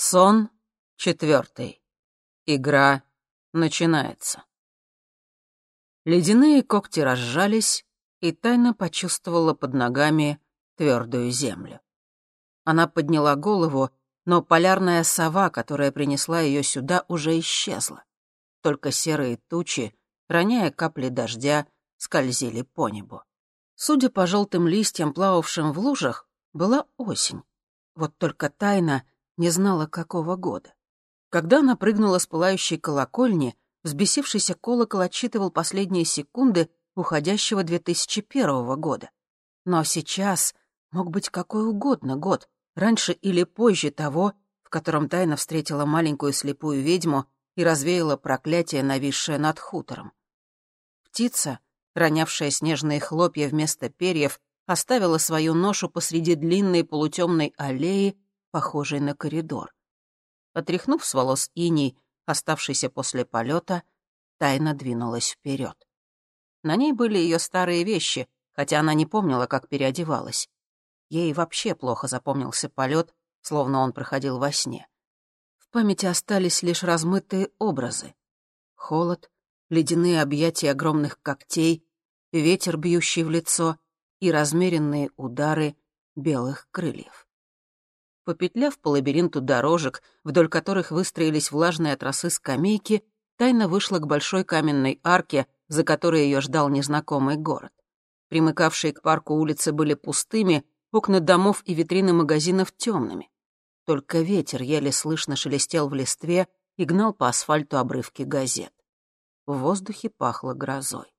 Сон четвертый. Игра начинается. Ледяные когти разжались, и тайно почувствовала под ногами твердую землю. Она подняла голову, но полярная сова, которая принесла ее сюда, уже исчезла. Только серые тучи, роняя капли дождя, скользили по небу. Судя по желтым листьям, плававшим в лужах, была осень. Вот только тайна не знала, какого года. Когда она прыгнула с пылающей колокольни, взбесившийся колокол отсчитывал последние секунды уходящего 2001 года. Но сейчас мог быть какой угодно год, раньше или позже того, в котором тайна встретила маленькую слепую ведьму и развеяла проклятие, нависшее над хутором. Птица, ронявшая снежные хлопья вместо перьев, оставила свою ношу посреди длинной полутемной аллеи похожей на коридор. Отряхнув с волос иней, оставшийся после полета, тайно двинулась вперед. На ней были ее старые вещи, хотя она не помнила, как переодевалась. Ей вообще плохо запомнился полет, словно он проходил во сне. В памяти остались лишь размытые образы. Холод, ледяные объятия огромных когтей, ветер, бьющий в лицо, и размеренные удары белых крыльев. Попетляв по лабиринту дорожек, вдоль которых выстроились влажные от скамейки, тайно вышла к большой каменной арке, за которой ее ждал незнакомый город. Примыкавшие к парку улицы были пустыми, окна домов и витрины магазинов темными. Только ветер еле слышно шелестел в листве и гнал по асфальту обрывки газет. В воздухе пахло грозой.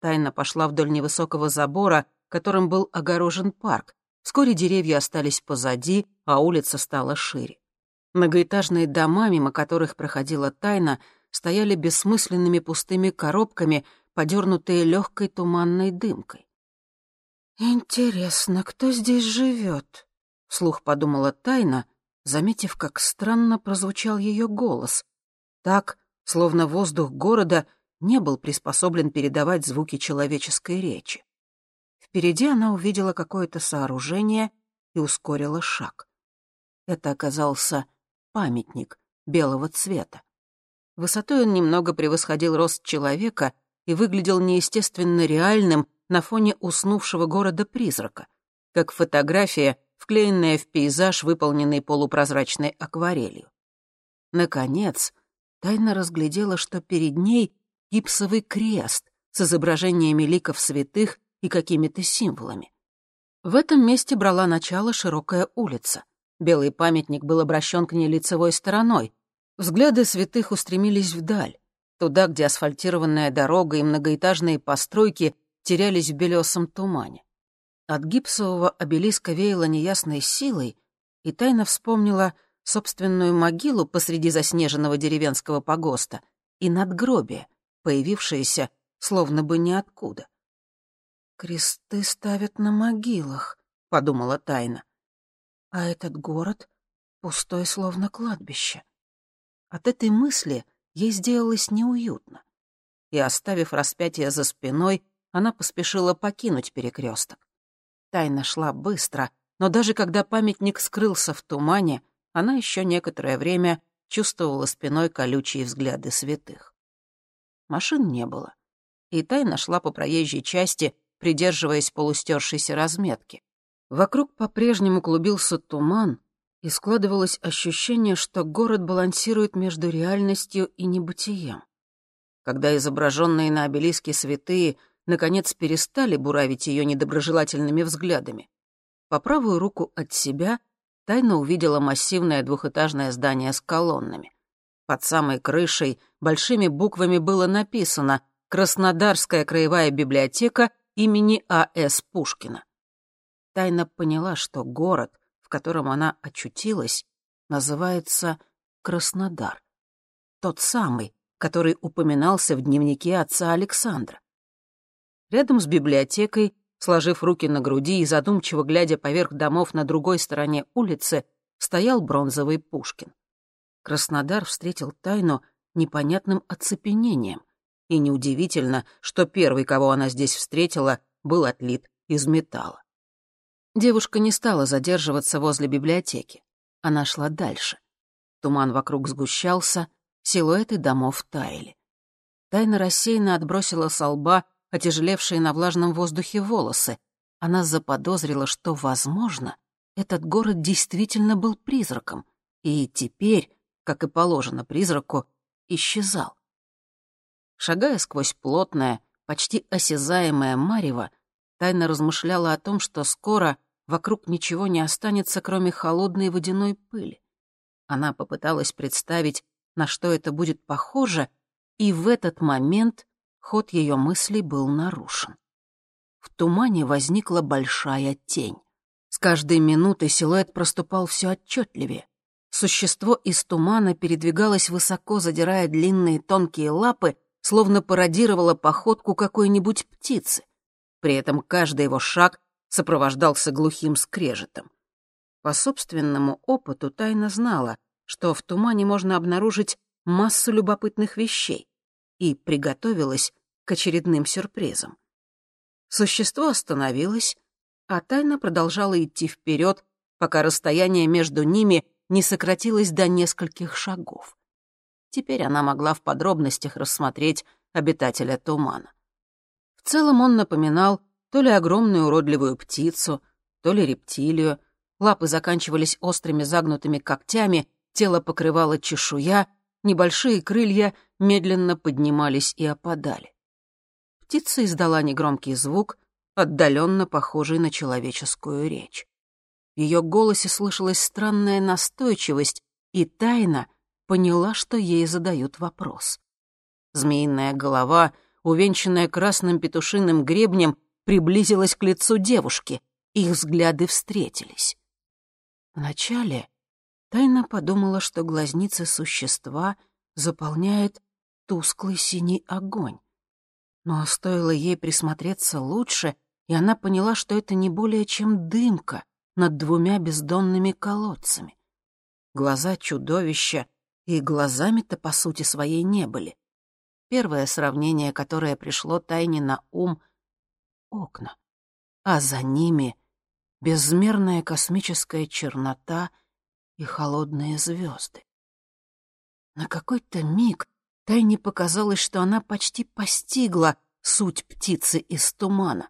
Тайна пошла вдоль невысокого забора, которым был огорожен парк, Вскоре деревья остались позади, а улица стала шире. Многоэтажные дома, мимо которых проходила тайна, стояли бессмысленными пустыми коробками, подернутые легкой туманной дымкой. «Интересно, кто здесь живет?» — вслух подумала тайна, заметив, как странно прозвучал ее голос. Так, словно воздух города не был приспособлен передавать звуки человеческой речи. Впереди она увидела какое-то сооружение и ускорила шаг. Это оказался памятник белого цвета. Высотой он немного превосходил рост человека и выглядел неестественно реальным на фоне уснувшего города-призрака, как фотография, вклеенная в пейзаж, выполненный полупрозрачной акварелью. Наконец, тайно разглядела, что перед ней гипсовый крест с изображениями ликов святых и какими-то символами. В этом месте брала начало широкая улица. Белый памятник был обращен к ней лицевой стороной. Взгляды святых устремились вдаль, туда, где асфальтированная дорога и многоэтажные постройки терялись в белесом тумане. От гипсового обелиска веяло неясной силой, и тайно вспомнила собственную могилу посреди заснеженного деревенского погоста и надгробие, появившееся словно бы ниоткуда. «Кресты ставят на могилах», — подумала Тайна. «А этот город пустой, словно кладбище». От этой мысли ей сделалось неуютно. И, оставив распятие за спиной, она поспешила покинуть перекресток. Тайна шла быстро, но даже когда памятник скрылся в тумане, она еще некоторое время чувствовала спиной колючие взгляды святых. Машин не было, и Тайна шла по проезжей части, придерживаясь полустершейся разметки. Вокруг по-прежнему клубился туман, и складывалось ощущение, что город балансирует между реальностью и небытием. Когда изображенные на обелиске святые наконец перестали буравить ее недоброжелательными взглядами, по правую руку от себя тайно увидела массивное двухэтажное здание с колоннами. Под самой крышей большими буквами было написано «Краснодарская краевая библиотека имени А.С. Пушкина. Тайна поняла, что город, в котором она очутилась, называется Краснодар. Тот самый, который упоминался в дневнике отца Александра. Рядом с библиотекой, сложив руки на груди и задумчиво глядя поверх домов на другой стороне улицы, стоял бронзовый Пушкин. Краснодар встретил Тайну непонятным оцепенением — и неудивительно, что первый, кого она здесь встретила, был отлит из металла. Девушка не стала задерживаться возле библиотеки. Она шла дальше. Туман вокруг сгущался, силуэты домов таяли. Тайна рассеянно отбросила со лба отяжелевшие на влажном воздухе волосы. Она заподозрила, что, возможно, этот город действительно был призраком, и теперь, как и положено призраку, исчезал. Шагая сквозь плотное, почти осязаемое марево, тайно размышляла о том, что скоро вокруг ничего не останется, кроме холодной водяной пыли. Она попыталась представить, на что это будет похоже, и в этот момент ход ее мыслей был нарушен. В тумане возникла большая тень. С каждой минутой силуэт проступал все отчетливее. Существо из тумана передвигалось высоко, задирая длинные тонкие лапы, словно пародировало походку какой-нибудь птицы. При этом каждый его шаг сопровождался глухим скрежетом. По собственному опыту тайна знала, что в тумане можно обнаружить массу любопытных вещей, и приготовилась к очередным сюрпризам. Существо остановилось, а тайна продолжала идти вперед, пока расстояние между ними не сократилось до нескольких шагов. Теперь она могла в подробностях рассмотреть обитателя тумана. В целом он напоминал то ли огромную уродливую птицу, то ли рептилию. Лапы заканчивались острыми загнутыми когтями, тело покрывало чешуя, небольшие крылья медленно поднимались и опадали. Птица издала негромкий звук, отдаленно похожий на человеческую речь. В ее голосе слышалась странная настойчивость, и тайна поняла, что ей задают вопрос. Змеиная голова, увенчанная красным петушиным гребнем, приблизилась к лицу девушки. Их взгляды встретились. Вначале тайна подумала, что глазницы существа заполняет тусклый синий огонь. Но стоило ей присмотреться лучше, и она поняла, что это не более чем дымка над двумя бездонными колодцами. Глаза чудовища и глазами-то по сути своей не были. Первое сравнение, которое пришло Тайне на ум — окна. А за ними — безмерная космическая чернота и холодные звезды. На какой-то миг Тайне показалось, что она почти постигла суть птицы из тумана.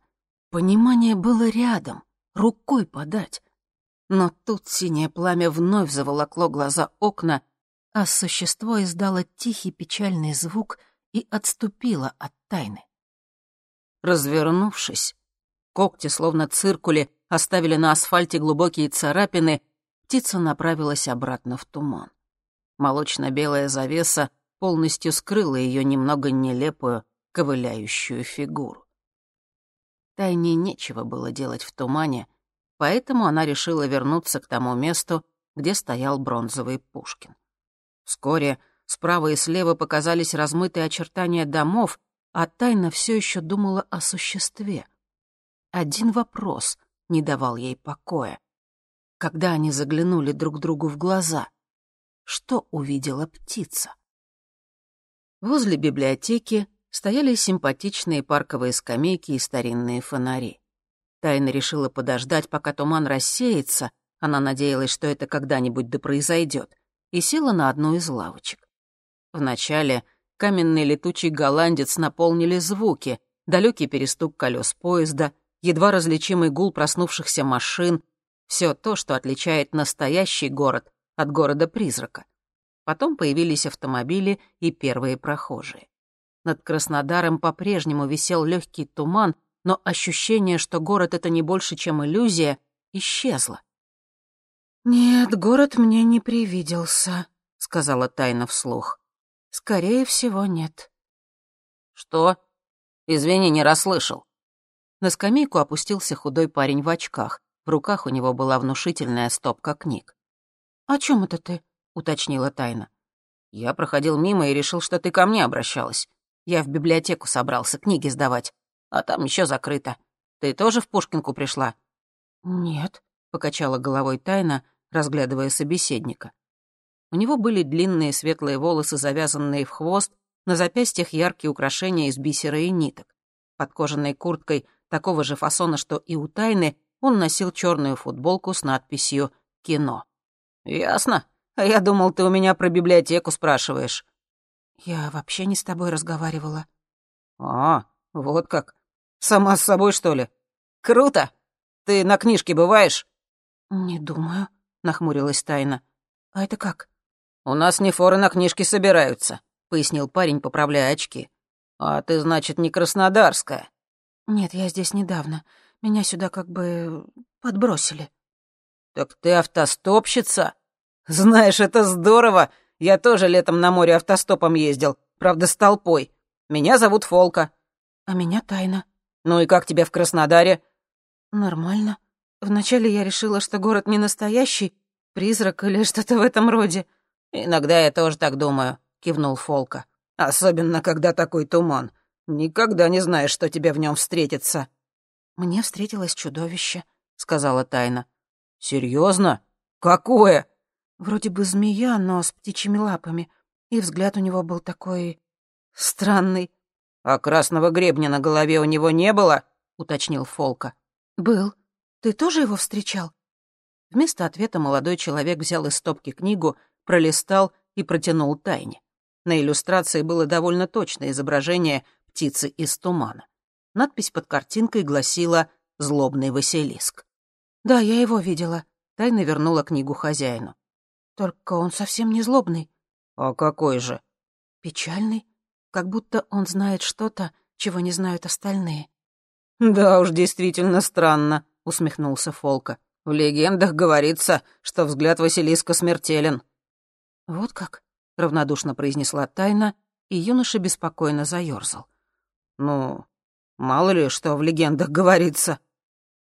Понимание было рядом, рукой подать. Но тут синее пламя вновь заволокло глаза окна, а существо издало тихий печальный звук и отступило от тайны. Развернувшись, когти, словно циркули, оставили на асфальте глубокие царапины, птица направилась обратно в туман. Молочно-белая завеса полностью скрыла ее немного нелепую, ковыляющую фигуру. Тайне нечего было делать в тумане, поэтому она решила вернуться к тому месту, где стоял бронзовый Пушкин. Вскоре справа и слева показались размытые очертания домов, а Тайна все еще думала о существе. Один вопрос не давал ей покоя. Когда они заглянули друг другу в глаза, что увидела птица? Возле библиотеки стояли симпатичные парковые скамейки и старинные фонари. Тайна решила подождать, пока туман рассеется, она надеялась, что это когда-нибудь да произойдет, и села на одну из лавочек. Вначале каменный летучий голландец наполнили звуки, далекий перестук колес поезда, едва различимый гул проснувшихся машин, все то, что отличает настоящий город от города-призрака. Потом появились автомобили и первые прохожие. Над Краснодаром по-прежнему висел легкий туман, но ощущение, что город — это не больше, чем иллюзия, исчезло. «Нет, город мне не привиделся», — сказала Тайна вслух. «Скорее всего, нет». «Что? Извини, не расслышал». На скамейку опустился худой парень в очках. В руках у него была внушительная стопка книг. «О чем это ты?» — уточнила Тайна. «Я проходил мимо и решил, что ты ко мне обращалась. Я в библиотеку собрался книги сдавать, а там еще закрыто. Ты тоже в Пушкинку пришла?» «Нет», — покачала головой Тайна, разглядывая собеседника. У него были длинные светлые волосы, завязанные в хвост, на запястьях яркие украшения из бисера и ниток. Под кожаной курткой такого же фасона, что и у Тайны, он носил черную футболку с надписью «Кино». «Ясно. А я думал, ты у меня про библиотеку спрашиваешь». «Я вообще не с тобой разговаривала». «А, вот как. Сама с собой, что ли? Круто! Ты на книжке бываешь?» «Не думаю», — нахмурилась Тайна. «А это как?» «У нас не форы на книжки собираются», — пояснил парень, поправляя очки. «А ты, значит, не краснодарская?» «Нет, я здесь недавно. Меня сюда как бы подбросили». «Так ты автостопщица? Знаешь, это здорово! Я тоже летом на море автостопом ездил, правда, с толпой. Меня зовут Фолка». «А меня Тайна». «Ну и как тебе в Краснодаре?» «Нормально. Вначале я решила, что город не настоящий, призрак или что-то в этом роде». «Иногда я тоже так думаю», — кивнул Фолка. «Особенно, когда такой туман. Никогда не знаешь, что тебе в нем встретится». «Мне встретилось чудовище», — сказала Тайна. «Серьезно? Какое?» «Вроде бы змея, но с птичьими лапами. И взгляд у него был такой... странный». «А красного гребня на голове у него не было?» — уточнил Фолка. «Был. Ты тоже его встречал?» Вместо ответа молодой человек взял из стопки книгу, пролистал и протянул Тайне. На иллюстрации было довольно точное изображение птицы из тумана. Надпись под картинкой гласила «Злобный Василиск». «Да, я его видела», — Тайна вернула книгу хозяину. «Только он совсем не злобный». «А какой же?» «Печальный, как будто он знает что-то, чего не знают остальные». «Да уж, действительно странно», — усмехнулся Фолка. «В легендах говорится, что взгляд Василиска смертелен». «Вот как?» — равнодушно произнесла Тайна, и юноша беспокойно заёрзал. «Ну, мало ли, что в легендах говорится.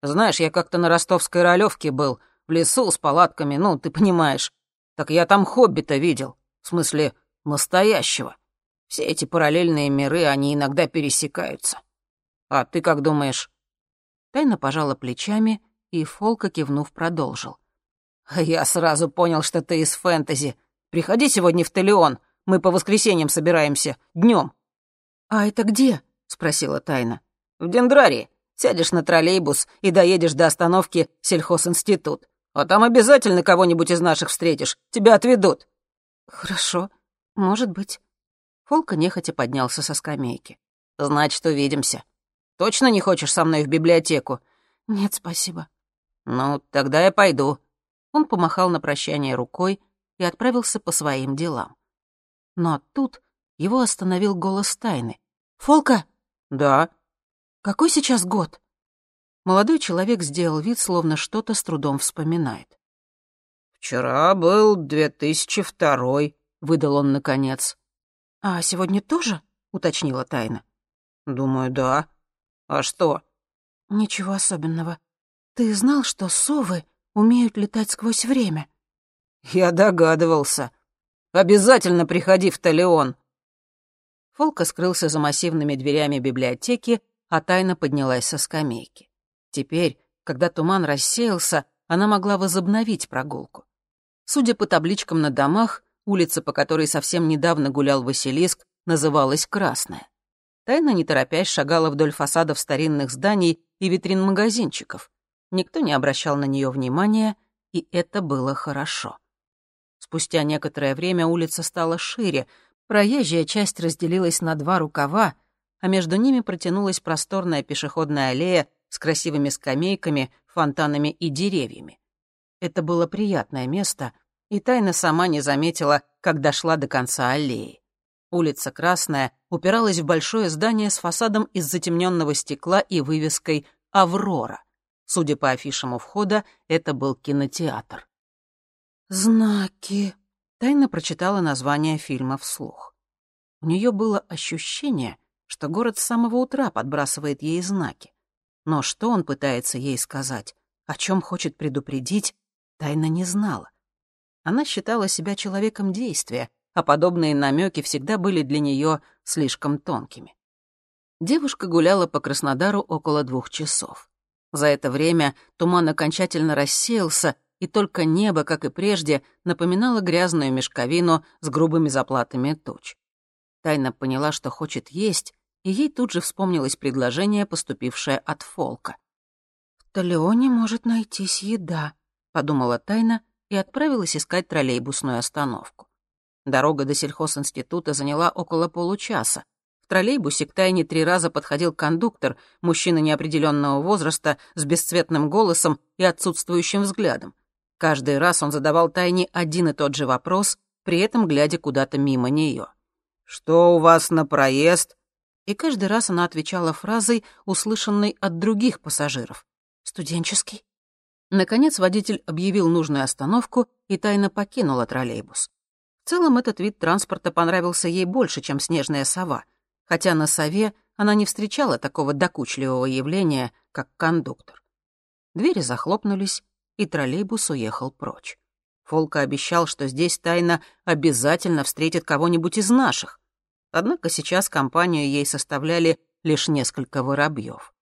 Знаешь, я как-то на ростовской ролевке был, в лесу с палатками, ну, ты понимаешь. Так я там хоббита видел, в смысле, настоящего. Все эти параллельные миры, они иногда пересекаются. А ты как думаешь?» Тайна пожала плечами, и Фолка, кивнув, продолжил. «Я сразу понял, что ты из фэнтези. Приходи сегодня в Телеон, мы по воскресеньям собираемся, днем. «А это где?» — спросила Тайна. «В Дендрарии. Сядешь на троллейбус и доедешь до остановки сельхозинститут. А там обязательно кого-нибудь из наших встретишь. Тебя отведут». «Хорошо. Может быть». Фолка нехотя поднялся со скамейки. «Значит, увидимся. Точно не хочешь со мной в библиотеку?» «Нет, спасибо». «Ну, тогда я пойду». Он помахал на прощание рукой и отправился по своим делам. Но тут его остановил голос тайны. «Фолка?» «Да». «Какой сейчас год?» Молодой человек сделал вид, словно что-то с трудом вспоминает. «Вчера был две тысячи второй», — выдал он наконец. «А сегодня тоже?» — уточнила Тайна. «Думаю, да. А что?» «Ничего особенного. Ты знал, что совы умеют летать сквозь время?» «Я догадывался. Обязательно приходи в Талион». Фолка скрылся за массивными дверями библиотеки, а Тайна поднялась со скамейки. Теперь, когда туман рассеялся, она могла возобновить прогулку. Судя по табличкам на домах, улица, по которой совсем недавно гулял Василиск, называлась Красная. Тайна, не торопясь, шагала вдоль фасадов старинных зданий и витрин магазинчиков. Никто не обращал на нее внимания, и это было хорошо. Спустя некоторое время улица стала шире, проезжая часть разделилась на два рукава, а между ними протянулась просторная пешеходная аллея с красивыми скамейками, фонтанами и деревьями. Это было приятное место, и Тайна сама не заметила, как дошла до конца аллеи. Улица Красная упиралась в большое здание с фасадом из затемненного стекла и вывеской «Аврора». Судя по афишам у входа, это был кинотеатр. «Знаки», — Тайна прочитала название фильма вслух. У нее было ощущение, что город с самого утра подбрасывает ей знаки. Но что он пытается ей сказать, о чем хочет предупредить, Тайна не знала. Она считала себя человеком действия, а подобные намеки всегда были для нее слишком тонкими. Девушка гуляла по Краснодару около двух часов. За это время туман окончательно рассеялся, и только небо, как и прежде, напоминало грязную мешковину с грубыми заплатами туч. Тайна поняла, что хочет есть, и ей тут же вспомнилось предложение, поступившее от Фолка. «В Талеоне может найтись еда», — подумала Тайна и отправилась искать троллейбусную остановку. Дорога до сельхозинститута заняла около получаса. В троллейбусе к Тайне три раза подходил кондуктор, мужчина неопределенного возраста, с бесцветным голосом и отсутствующим взглядом. Каждый раз он задавал Тайне один и тот же вопрос, при этом глядя куда-то мимо нее. «Что у вас на проезд?» И каждый раз она отвечала фразой, услышанной от других пассажиров. «Студенческий». Наконец водитель объявил нужную остановку и тайно покинула троллейбус. Целом этот вид транспорта понравился ей больше, чем снежная сова, хотя на сове она не встречала такого докучливого явления, как кондуктор. Двери захлопнулись, и троллейбус уехал прочь. Фолка обещал, что здесь тайно обязательно встретит кого-нибудь из наших. Однако сейчас компанию ей составляли лишь несколько воробьев.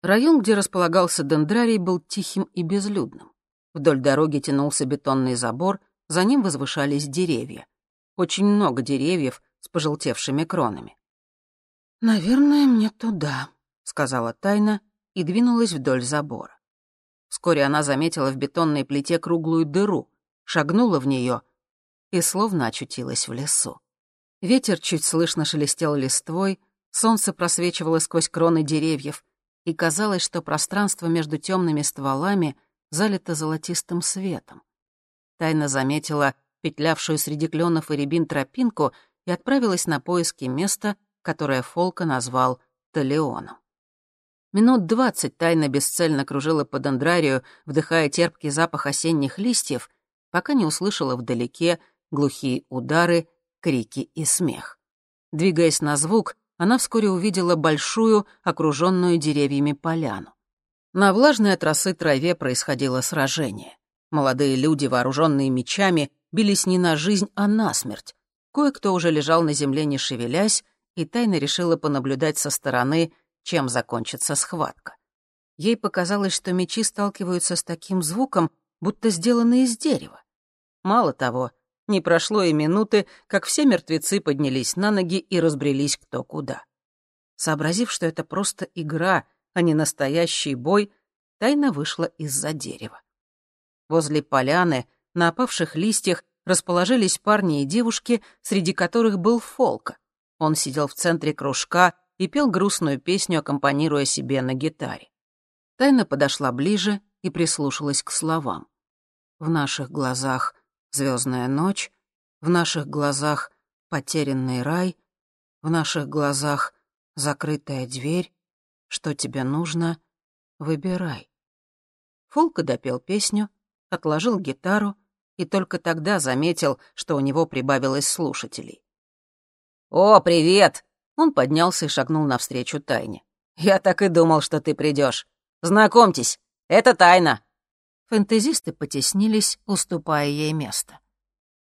Район, где располагался дендрарий, был тихим и безлюдным. Вдоль дороги тянулся бетонный забор, за ним возвышались деревья. Очень много деревьев с пожелтевшими кронами. «Наверное, мне туда», — сказала Тайна и двинулась вдоль забора. Вскоре она заметила в бетонной плите круглую дыру, шагнула в нее и словно очутилась в лесу. Ветер чуть слышно шелестел листвой, солнце просвечивало сквозь кроны деревьев, и казалось, что пространство между темными стволами залито золотистым светом. Тайна заметила петлявшую среди кленов и рябин тропинку и отправилась на поиски места, которое Фолка назвал Талеоном. Минут двадцать тайна бесцельно кружила по дендрарию, вдыхая терпкий запах осенних листьев, пока не услышала вдалеке глухие удары, крики и смех. Двигаясь на звук, она вскоре увидела большую, окруженную деревьями поляну. На влажной от росы траве происходило сражение. Молодые люди, вооруженные мечами, бились не на жизнь, а на смерть. Кое-кто уже лежал на земле, не шевелясь, и тайно решила понаблюдать со стороны, чем закончится схватка. Ей показалось, что мечи сталкиваются с таким звуком, будто сделаны из дерева. Мало того, не прошло и минуты, как все мертвецы поднялись на ноги и разбрелись кто куда. Сообразив, что это просто игра, а не настоящий бой, тайна вышла из-за дерева. Возле поляны, на опавших листьях, расположились парни и девушки, среди которых был Фолка. Он сидел в центре кружка и пел грустную песню, аккомпанируя себе на гитаре. Тайна подошла ближе и прислушалась к словам. В наших глазах звездная ночь, в наших глазах потерянный рай, в наших глазах закрытая дверь. Что тебе нужно, выбирай. Фолка допел песню, отложил гитару и только тогда заметил, что у него прибавилось слушателей. «О, привет!» Он поднялся и шагнул навстречу Тайне. «Я так и думал, что ты придешь. Знакомьтесь, это Тайна!» Фэнтезисты потеснились, уступая ей место.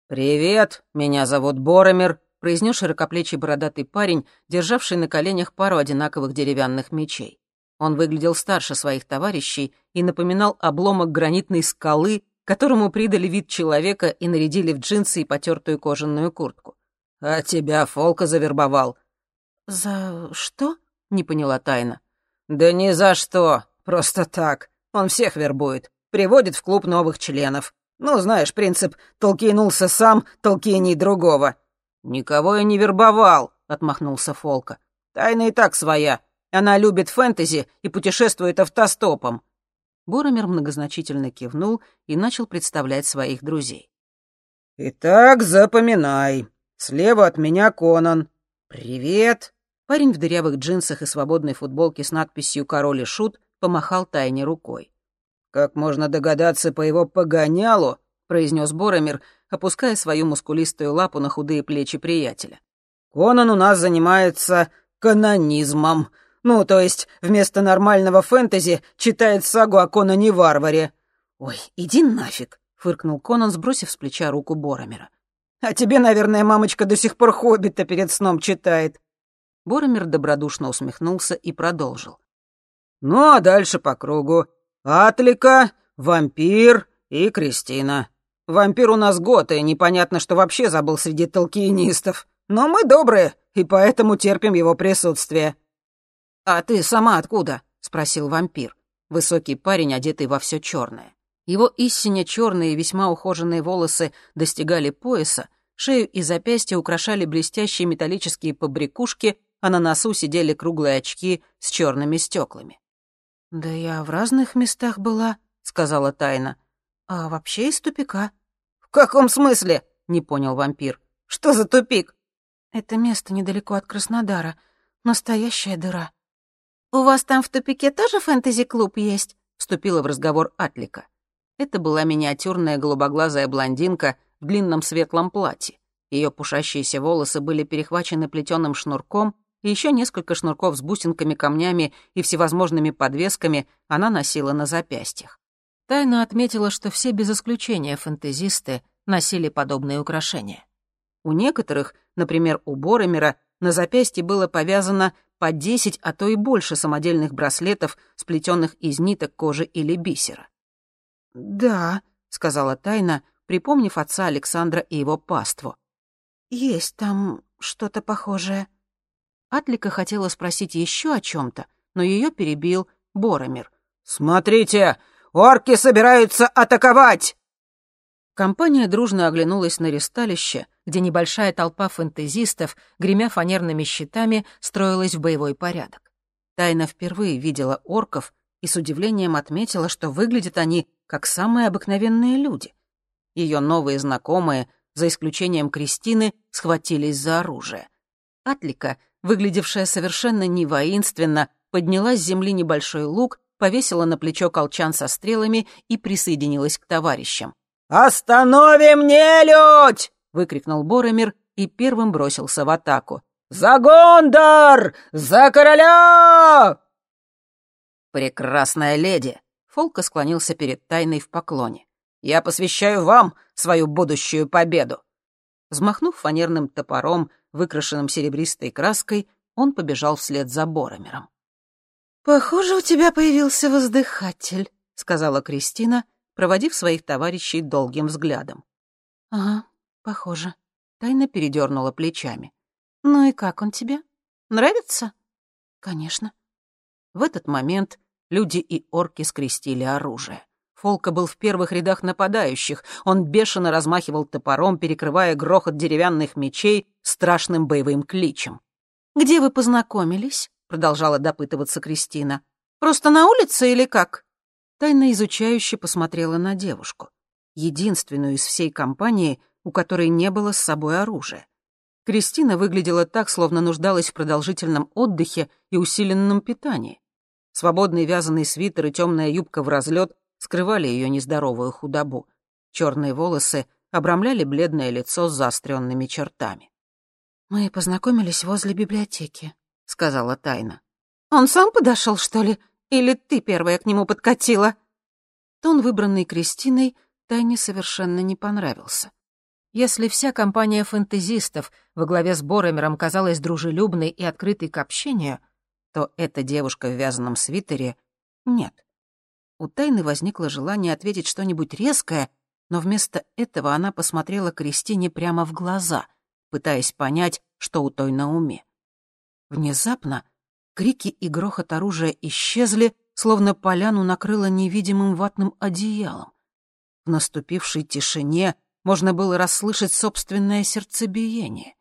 «Привет, меня зовут Боромер», — произнес широкоплечий бородатый парень, державший на коленях пару одинаковых деревянных мечей. Он выглядел старше своих товарищей и напоминал обломок гранитной скалы, которому придали вид человека и нарядили в джинсы и потертую кожаную куртку. «А тебя Фолка завербовал». «За что?» — не поняла Тайна. «Да ни за что, просто так. Он всех вербует приводит в клуб новых членов. Ну, знаешь, принцип «толкинулся сам, толкини другого». «Никого я не вербовал», — отмахнулся Фолка. «Тайна и так своя. Она любит фэнтези и путешествует автостопом». Боромер многозначительно кивнул и начал представлять своих друзей. «Итак, запоминай. Слева от меня Конан. Привет». Парень в дырявых джинсах и свободной футболке с надписью «Король и Шут» помахал Тайне рукой. «Как можно догадаться по его погонялу», — произнес Боромир, опуская свою мускулистую лапу на худые плечи приятеля. «Конан у нас занимается канонизмом. Ну, то есть вместо нормального фэнтези читает сагу о Конане-варваре». «Ой, иди нафиг», — фыркнул Конан, сбросив с плеча руку Боромира. «А тебе, наверное, мамочка до сих пор «Хоббита» перед сном читает». Боромир добродушно усмехнулся и продолжил. «Ну, а дальше по кругу. Атлика, вампир и Кристина. Вампир у нас год, и непонятно, что вообще забыл среди толкиенистов. Но мы добрые, и поэтому терпим его присутствие». «А ты сама откуда?» — спросил вампир. Высокий парень, одетый во все черное. Его истинно черные весьма ухоженные волосы достигали пояса, шею и запястья украшали блестящие металлические побрякушки, а на носу сидели круглые очки с черными стеклами. «Да я в разных местах была», — сказала Тайна. «А вообще из тупика». «В каком смысле?» — не понял вампир. «Что за тупик?» «Это место недалеко от Краснодара. Настоящая дыра». «У вас там в тупике тоже фэнтези-клуб есть?» — вступила в разговор Атлика. Это была миниатюрная голубоглазая блондинка в длинном светлом платье. Ее пушащиеся волосы были перехвачены плетеным шнурком, и еще несколько шнурков с бусинками, камнями и всевозможными подвесками она носила на запястьях. Тайна отметила, что все без исключения фэнтезисты носили подобные украшения. У некоторых, например, у Боромера, на запястье было повязано по 10, а то и больше самодельных браслетов, сплетенных из ниток кожи или бисера. «Да», — сказала Тайна, припомнив отца Александра и его паству. «Есть там что-то похожее». Атлика хотела спросить еще о чем-то, но ее перебил Боромир. «Смотрите, орки собираются атаковать!» Компания дружно оглянулась на ресталище, где небольшая толпа фэнтезистов, гремя фанерными щитами, строилась в боевой порядок. Тайна впервые видела орков и с удивлением отметила, что выглядят они как самые обыкновенные люди. Ее новые знакомые, за исключением Кристины, схватились за оружие. Атлика, выглядевшая совершенно не воинственно, подняла с земли небольшой лук, повесила на плечо колчан со стрелами и присоединилась к товарищам. «Остановим нелюдь!» — выкрикнул Боромир и первым бросился в атаку. «За Гондар! За короля!» «Прекрасная леди!» Фолка склонился перед тайной в поклоне. «Я посвящаю вам свою будущую победу!» Взмахнув фанерным топором, выкрашенным серебристой краской, он побежал вслед за Боромером. «Похоже, у тебя появился воздыхатель», — сказала Кристина, проводив своих товарищей долгим взглядом. «Ага, похоже». Тайна передернула плечами. «Ну и как он тебе? Нравится?» «Конечно». В этот момент Люди и орки скрестили оружие. Фолка был в первых рядах нападающих. Он бешено размахивал топором, перекрывая грохот деревянных мечей страшным боевым кличем. «Где вы познакомились?» — продолжала допытываться Кристина. «Просто на улице или как?» Тайно изучающе посмотрела на девушку. Единственную из всей компании, у которой не было с собой оружия. Кристина выглядела так, словно нуждалась в продолжительном отдыхе и усиленном питании. Свободный вязаный свитер и темная юбка в разлет скрывали ее нездоровую худобу. Черные волосы обрамляли бледное лицо с заостренными чертами. «Мы познакомились возле библиотеки», — сказала Тайна. «Он сам подошел, что ли? Или ты первая к нему подкатила?» Тон, выбранный Кристиной, Тайне совершенно не понравился. Если вся компания фэнтезистов во главе с Боромером казалась дружелюбной и открытой к общению — то эта девушка в вязаном свитере — нет. У Тайны возникло желание ответить что-нибудь резкое, но вместо этого она посмотрела Кристине прямо в глаза, пытаясь понять, что у той на уме. Внезапно крики и грохот оружия исчезли, словно поляну накрыло невидимым ватным одеялом. В наступившей тишине можно было расслышать собственное сердцебиение.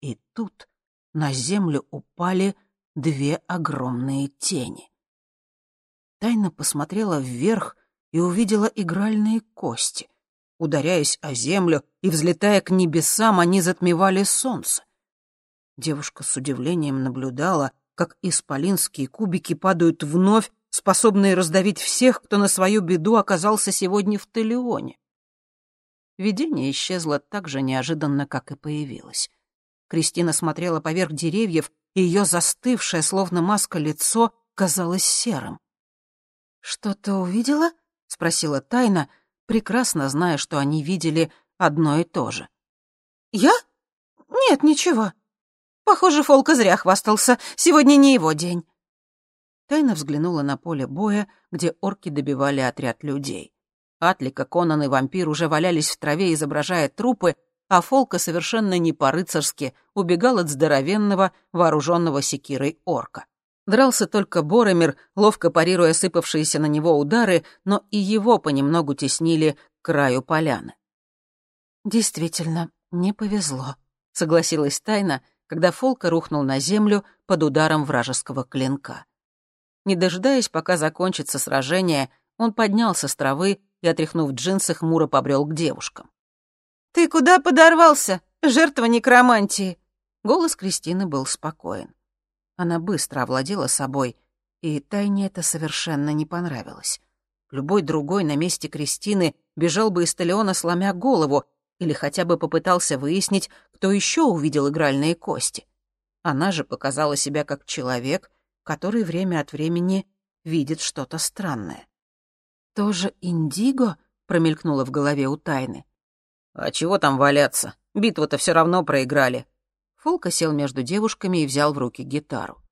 И тут на землю упали две огромные тени. Тайна посмотрела вверх и увидела игральные кости. Ударяясь о землю и взлетая к небесам, они затмевали солнце. Девушка с удивлением наблюдала, как исполинские кубики падают вновь, способные раздавить всех, кто на свою беду оказался сегодня в Телеоне. Видение исчезло так же неожиданно, как и появилось. Кристина смотрела поверх деревьев и ее застывшее, словно маска, лицо казалось серым. «Что-то увидела?» — спросила Тайна, прекрасно зная, что они видели одно и то же. «Я? Нет, ничего. Похоже, Фолка зря хвастался. Сегодня не его день». Тайна взглянула на поле боя, где орки добивали отряд людей. Атлика, Конан и вампир уже валялись в траве, изображая трупы, а Фолка совершенно не по-рыцарски убегал от здоровенного, вооруженного секирой орка. Дрался только Боромир, ловко парируя сыпавшиеся на него удары, но и его понемногу теснили к краю поляны. «Действительно, не повезло», — согласилась Тайна, когда Фолка рухнул на землю под ударом вражеского клинка. Не дожидаясь, пока закончится сражение, он поднялся с травы и, отряхнув джинсы, хмуро побрел к девушкам. «Ты куда подорвался? Жертва некромантии!» Голос Кристины был спокоен. Она быстро овладела собой, и Тайне это совершенно не понравилось. Любой другой на месте Кристины бежал бы из Талиона, сломя голову, или хотя бы попытался выяснить, кто еще увидел игральные кости. Она же показала себя как человек, который время от времени видит что-то странное. «Тоже Индиго?» — промелькнуло в голове у Тайны. «А чего там валяться? Битву-то все равно проиграли». Фолка сел между девушками и взял в руки гитару.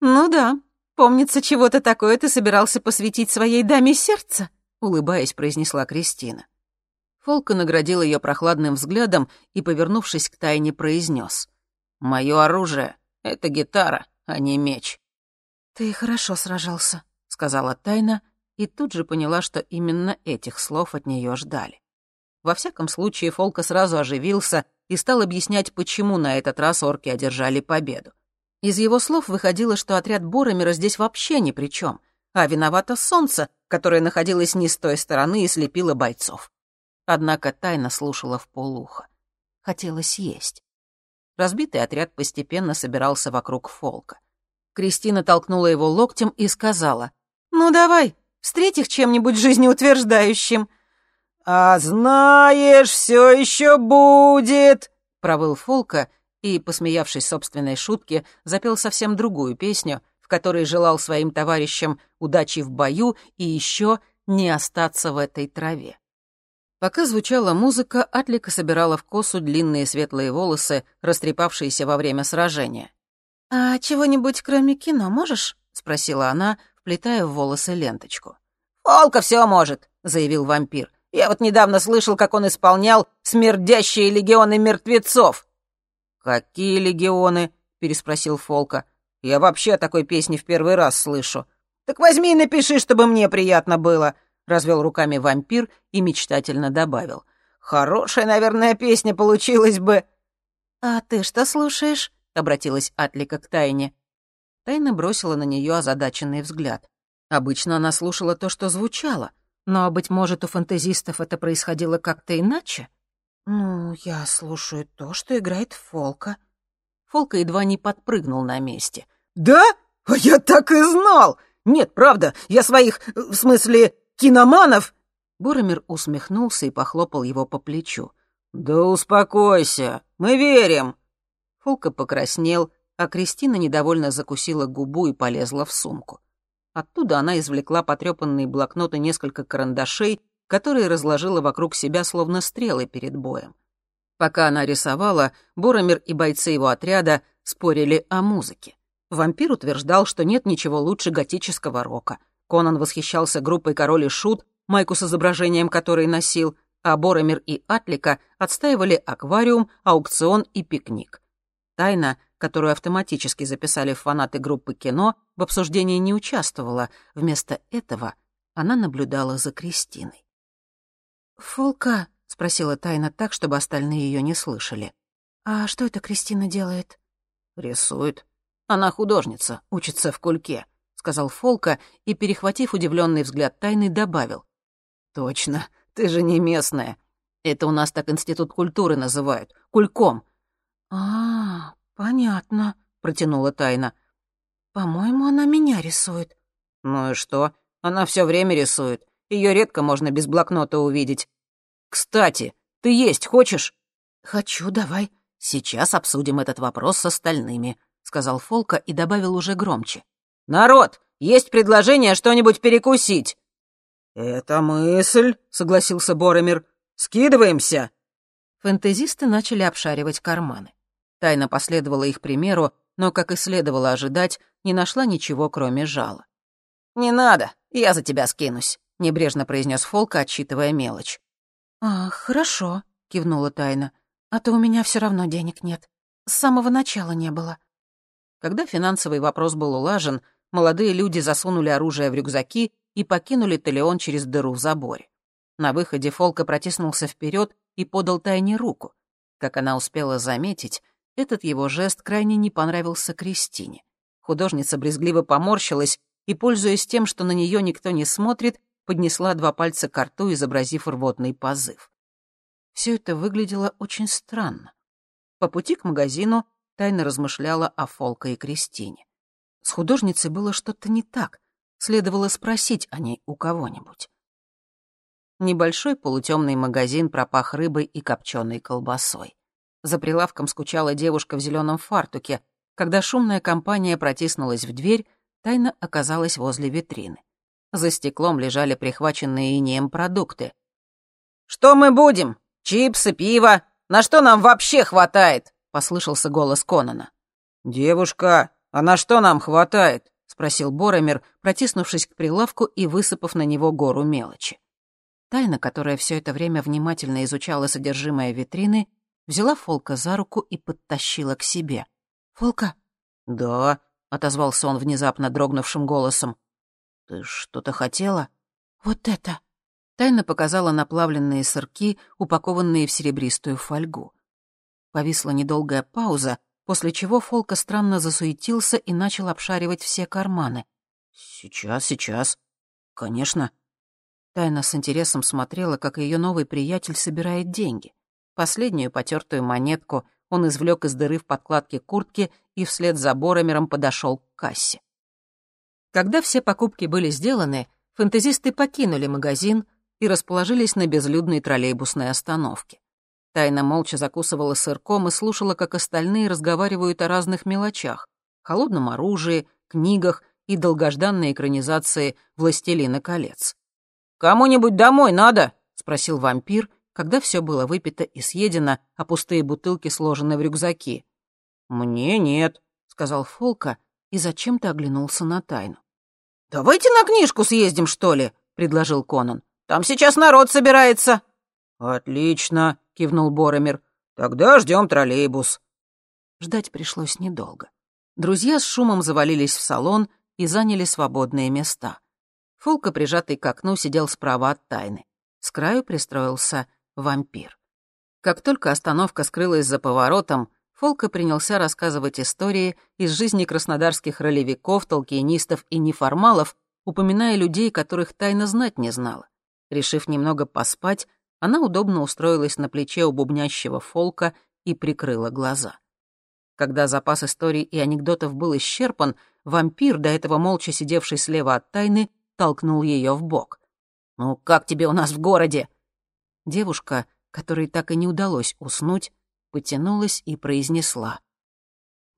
«Ну да, помнится, чего-то такое ты собирался посвятить своей даме сердца», — улыбаясь, произнесла Кристина. Фолка наградил ее прохладным взглядом и, повернувшись к Тайне, произнес. «Мое оружие — это гитара, а не меч». «Ты хорошо сражался», — сказала Тайна, и тут же поняла, что именно этих слов от нее ждали. Во всяком случае, Фолка сразу оживился и стал объяснять, почему на этот раз орки одержали победу. Из его слов выходило, что отряд Боромера здесь вообще ни при чем, а виновато солнце, которое находилось не с той стороны и слепило бойцов. Однако тайно слушала в полухо. Хотелось есть. Разбитый отряд постепенно собирался вокруг Фолка. Кристина толкнула его локтем и сказала. «Ну давай, встреть их чем-нибудь жизнеутверждающим». «А знаешь, все еще будет!» — провыл Фолка и, посмеявшись собственной шутке, запел совсем другую песню, в которой желал своим товарищам удачи в бою и еще не остаться в этой траве. Пока звучала музыка, Атлика собирала в косу длинные светлые волосы, растрепавшиеся во время сражения. «А чего-нибудь кроме кино можешь?» — спросила она, вплетая в волосы ленточку. «Фолка все может», — заявил вампир. «Я вот недавно слышал, как он исполнял «Смердящие легионы мертвецов». «Какие легионы?» — переспросил Фолка. «Я вообще такой песни в первый раз слышу». «Так возьми и напиши, чтобы мне приятно было», развел руками вампир и мечтательно добавил. «Хорошая, наверное, песня получилась бы». «А ты что слушаешь?» — обратилась Атлика к Тайне. Тайна бросила на нее озадаченный взгляд. Обычно она слушала то, что звучало, но, быть может, у фантазистов это происходило как-то иначе? «Ну, я слушаю то, что играет Фолка». Фолка едва не подпрыгнул на месте. «Да? А я так и знал! Нет, правда, я своих, в смысле, киноманов!» Боромир усмехнулся и похлопал его по плечу. «Да успокойся, мы верим!» Фолка покраснел, а Кристина недовольно закусила губу и полезла в сумку. Оттуда она извлекла потрепанные блокноты несколько карандашей, которые разложила вокруг себя словно стрелы перед боем. Пока она рисовала, Боромир и бойцы его отряда спорили о музыке. Вампир утверждал, что нет ничего лучше готического рока — Конан восхищался группой «Король и Шут», майку с изображением которой носил, а Боромир и Атлика отстаивали аквариум, аукцион и пикник. Тайна, которую автоматически записали фанаты группы кино, в обсуждении не участвовала. Вместо этого она наблюдала за Кристиной. «Фолка?» — спросила Тайна так, чтобы остальные ее не слышали. «А что это Кристина делает?» «Рисует. Она художница, учится в кульке сказал Фолка и, перехватив удивленный взгляд Тайны, добавил. «Точно, ты же не местная. Это у нас так институт культуры называют. Кульком». «А, понятно», — протянула Тайна. «По-моему, она меня рисует». «Ну и что? Она все время рисует. Ее редко можно без блокнота увидеть. Кстати, ты есть хочешь?» «Хочу, давай». «Сейчас обсудим этот вопрос с остальными», — сказал Фолка и добавил уже громче. «Народ, есть предложение что-нибудь перекусить?» «Это мысль», — согласился Боромир. «Скидываемся». Фэнтезисты начали обшаривать карманы. Тайна последовала их примеру, но, как и следовало ожидать, не нашла ничего, кроме жала. «Не надо, я за тебя скинусь», — небрежно произнес Фолка, отчитывая мелочь. «А, хорошо», — кивнула Тайна. «А то у меня все равно денег нет. С самого начала не было». Когда финансовый вопрос был улажен, молодые люди засунули оружие в рюкзаки и покинули Талион через дыру в заборе. На выходе Фолка протиснулся вперед и подал Тайне руку. Как она успела заметить, этот его жест крайне не понравился Кристине. Художница брезгливо поморщилась и, пользуясь тем, что на нее никто не смотрит, поднесла два пальца к рту, изобразив рвотный позыв. Все это выглядело очень странно. По пути к магазину тайно размышляла о Фолка и Кристине. С художницей было что-то не так. Следовало спросить о ней у кого-нибудь. Небольшой полутемный магазин пропах рыбой и копченой колбасой. За прилавком скучала девушка в зеленом фартуке. Когда шумная компания протиснулась в дверь, тайна оказалась возле витрины. За стеклом лежали прихваченные инеем продукты. «Что мы будем? Чипсы, пиво? На что нам вообще хватает?» — послышался голос Конона. «Девушка, а на что нам хватает?» — спросил Боромер, протиснувшись к прилавку и высыпав на него гору мелочи. Тайна, которая все это время внимательно изучала содержимое витрины, взяла Фолка за руку и подтащила к себе. «Фолка?» «Да», — отозвался он внезапно дрогнувшим голосом. «Ты что-то хотела?» «Вот это!» Тайна показала наплавленные сырки, упакованные в серебристую фольгу. Повисла недолгая пауза, после чего Фолка странно засуетился и начал обшаривать все карманы. «Сейчас, сейчас. Конечно». Тайна с интересом смотрела, как ее новый приятель собирает деньги. Последнюю потертую монетку он извлек из дыры в подкладке куртки и вслед за Боромером подошел к кассе. Когда все покупки были сделаны, фэнтезисты покинули магазин и расположились на безлюдной троллейбусной остановке. Тайна молча закусывала сырком и слушала, как остальные разговаривают о разных мелочах — холодном оружии, книгах и долгожданной экранизации «Властелина колец». «Кому-нибудь домой надо?» — спросил вампир, когда все было выпито и съедено, а пустые бутылки сложены в рюкзаки. «Мне нет», — сказал Фолка и зачем-то оглянулся на тайну. «Давайте на книжку съездим, что ли?» — предложил Конан. «Там сейчас народ собирается». «Отлично», — кивнул Боромер. «Тогда ждем троллейбус». Ждать пришлось недолго. Друзья с шумом завалились в салон и заняли свободные места. Фолка, прижатый к окну, сидел справа от тайны. С краю пристроился вампир. Как только остановка скрылась за поворотом, Фолка принялся рассказывать истории из жизни краснодарских ролевиков, толкиенистов и неформалов, упоминая людей, которых тайно знать не знала. Решив немного поспать, она удобно устроилась на плече у бубнящего Фолка и прикрыла глаза. Когда запас историй и анекдотов был исчерпан, вампир, до этого молча сидевший слева от тайны, толкнул ее в бок. «Ну, как тебе у нас в городе?» Девушка, которой так и не удалось уснуть, потянулась и произнесла.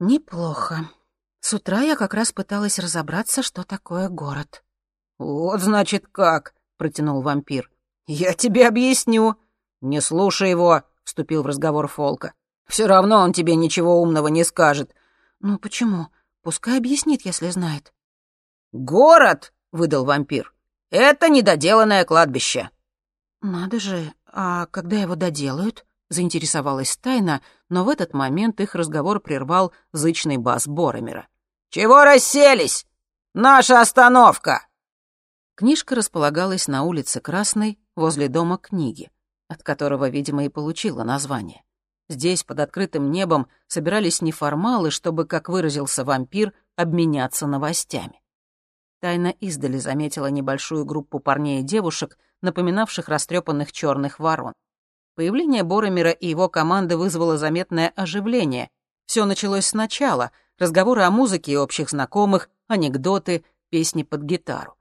«Неплохо. С утра я как раз пыталась разобраться, что такое город». «Вот, значит, как», — протянул вампир. «Я тебе объясню». «Не слушай его», — вступил в разговор Фолка. «Все равно он тебе ничего умного не скажет». «Ну почему? Пускай объяснит, если знает». «Город», — выдал вампир, это недоделанное кладбище». «Надо же, а когда его доделают?» — заинтересовалась Тайна, но в этот момент их разговор прервал зычный бас Боромера. «Чего расселись? Наша остановка!» Книжка располагалась на улице Красной, возле дома книги, от которого, видимо, и получила название. Здесь, под открытым небом, собирались неформалы, чтобы, как выразился вампир, обменяться новостями. Тайна издали заметила небольшую группу парней и девушек, напоминавших растрепанных черных ворон. Появление Боромера и его команды вызвало заметное оживление. Все началось сначала — разговоры о музыке и общих знакомых, анекдоты, песни под гитару.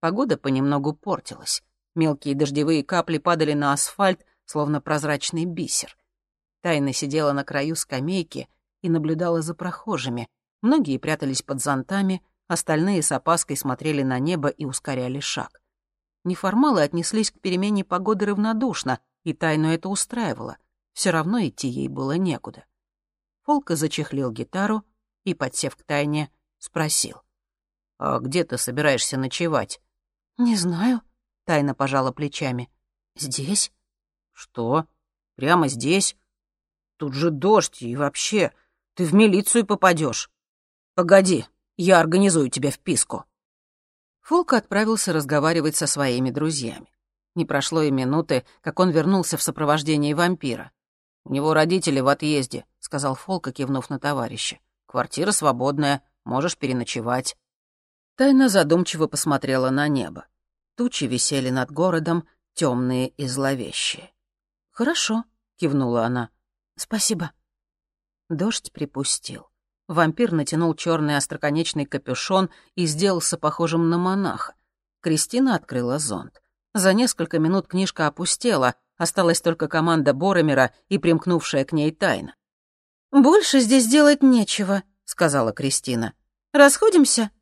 Погода понемногу портилась. Мелкие дождевые капли падали на асфальт, словно прозрачный бисер. Тайна сидела на краю скамейки и наблюдала за прохожими. Многие прятались под зонтами, Остальные с опаской смотрели на небо и ускоряли шаг. Неформалы отнеслись к перемене погоды равнодушно, и тайну это устраивало. Все равно идти ей было некуда. Фолка зачехлил гитару и, подсев к тайне, спросил. «А где ты собираешься ночевать?» «Не знаю», — тайна пожала плечами. «Здесь?» «Что? Прямо здесь? Тут же дождь, и вообще, ты в милицию попадешь. Погоди, я организую тебе вписку». Фолка отправился разговаривать со своими друзьями. Не прошло и минуты, как он вернулся в сопровождении вампира. «У него родители в отъезде», — сказал Фолка, кивнув на товарища. «Квартира свободная, можешь переночевать». Тайна задумчиво посмотрела на небо. Тучи висели над городом, темные и зловещие. «Хорошо», — кивнула она. «Спасибо». Дождь припустил. Вампир натянул черный остроконечный капюшон и сделался похожим на монаха. Кристина открыла зонт. За несколько минут книжка опустела, осталась только команда Боромера и примкнувшая к ней тайна. «Больше здесь делать нечего», — сказала Кристина. «Расходимся?»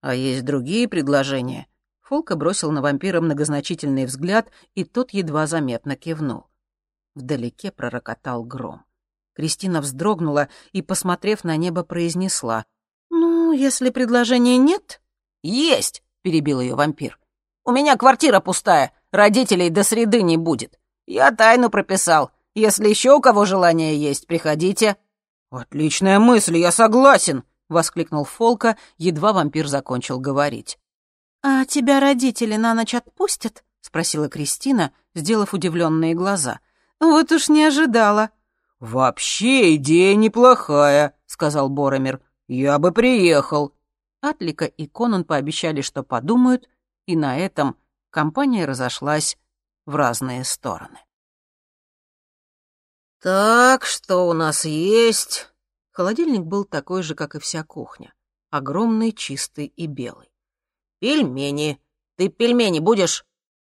«А есть другие предложения?» Фолка бросил на вампира многозначительный взгляд, и тот едва заметно кивнул. Вдалеке пророкотал гром. Кристина вздрогнула и, посмотрев на небо, произнесла. «Ну, если предложения нет...» «Есть!» — перебил ее вампир. «У меня квартира пустая, родителей до среды не будет. Я тайну прописал. Если еще у кого желание есть, приходите». «Отличная мысль, я согласен!» — воскликнул Фолка, едва вампир закончил говорить. «А тебя родители на ночь отпустят?» — спросила Кристина, сделав удивленные глаза. «Вот уж не ожидала». «Вообще идея неплохая», — сказал Боромер. «Я бы приехал». Атлика и Конан пообещали, что подумают, и на этом компания разошлась в разные стороны. «Так, что у нас есть?» Холодильник был такой же, как и вся кухня. Огромный, чистый и белый. «Пельмени. Ты пельмени будешь?»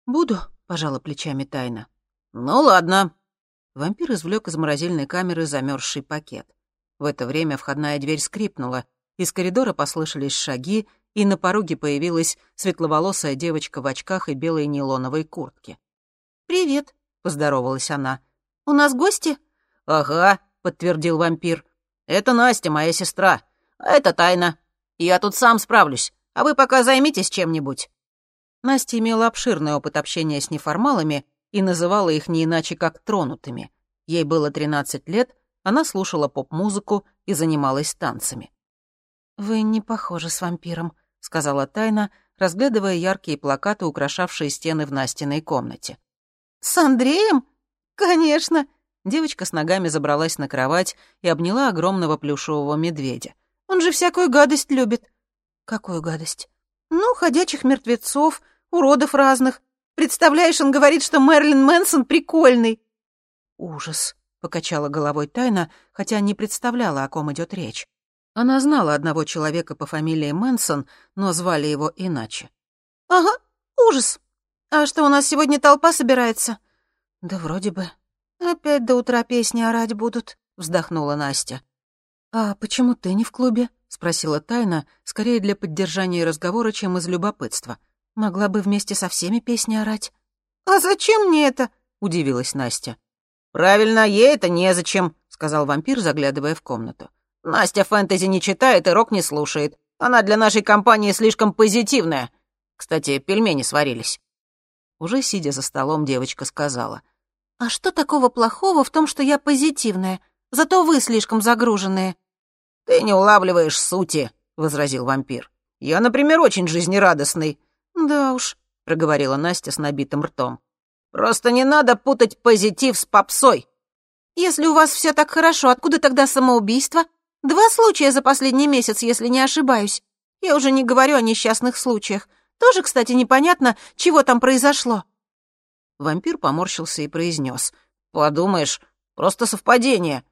«Буду», — пожала плечами тайна. «Ну ладно». Вампир извлек из морозильной камеры замерзший пакет. В это время входная дверь скрипнула, из коридора послышались шаги, и на пороге появилась светловолосая девочка в очках и белой нейлоновой куртке. «Привет», — поздоровалась она. «У нас гости?» «Ага», — подтвердил вампир. «Это Настя, моя сестра. А это Тайна. Я тут сам справлюсь, а вы пока займитесь чем-нибудь». Настя имела обширный опыт общения с неформалами и называла их не иначе как «тронутыми». Ей было 13 лет, она слушала поп-музыку и занималась танцами. «Вы не похожи с вампиром», — сказала Тайна, разглядывая яркие плакаты, украшавшие стены в Настиной комнате. «С Андреем? Конечно!» Девочка с ногами забралась на кровать и обняла огромного плюшевого медведя. «Он же всякую гадость любит». «Какую гадость?» «Ну, ходячих мертвецов, уродов разных. Представляешь, он говорит, что Мерлин Мэнсон прикольный». «Ужас», — покачала головой Тайна, хотя не представляла, о ком идет речь. Она знала одного человека по фамилии Мэнсон, но звали его иначе. «Ага, ужас. А что, у нас сегодня толпа собирается?» «Да вроде бы». «Опять до утра песни орать будут», — вздохнула Настя. «А почему ты не в клубе?» — спросила Тайна, скорее для поддержания разговора, чем из любопытства. «Могла бы вместе со всеми песни орать». «А зачем мне это?» — удивилась Настя. «Правильно, ей это незачем», — сказал вампир, заглядывая в комнату. Настя фэнтези не читает и рок не слушает. Она для нашей компании слишком позитивная. Кстати, пельмени сварились». Уже сидя за столом, девочка сказала. «А что такого плохого в том, что я позитивная? Зато вы слишком загруженные». «Ты не улавливаешь сути», — возразил вампир. «Я, например, очень жизнерадостный». «Да уж», — проговорила Настя с набитым ртом. «Просто не надо путать позитив с попсой». «Если у вас все так хорошо, откуда тогда самоубийство? Два случая за последний месяц, если не ошибаюсь. Я уже не говорю о несчастных случаях. Тоже, кстати, непонятно, чего там произошло». Вампир поморщился и произнес. «Подумаешь, просто совпадение».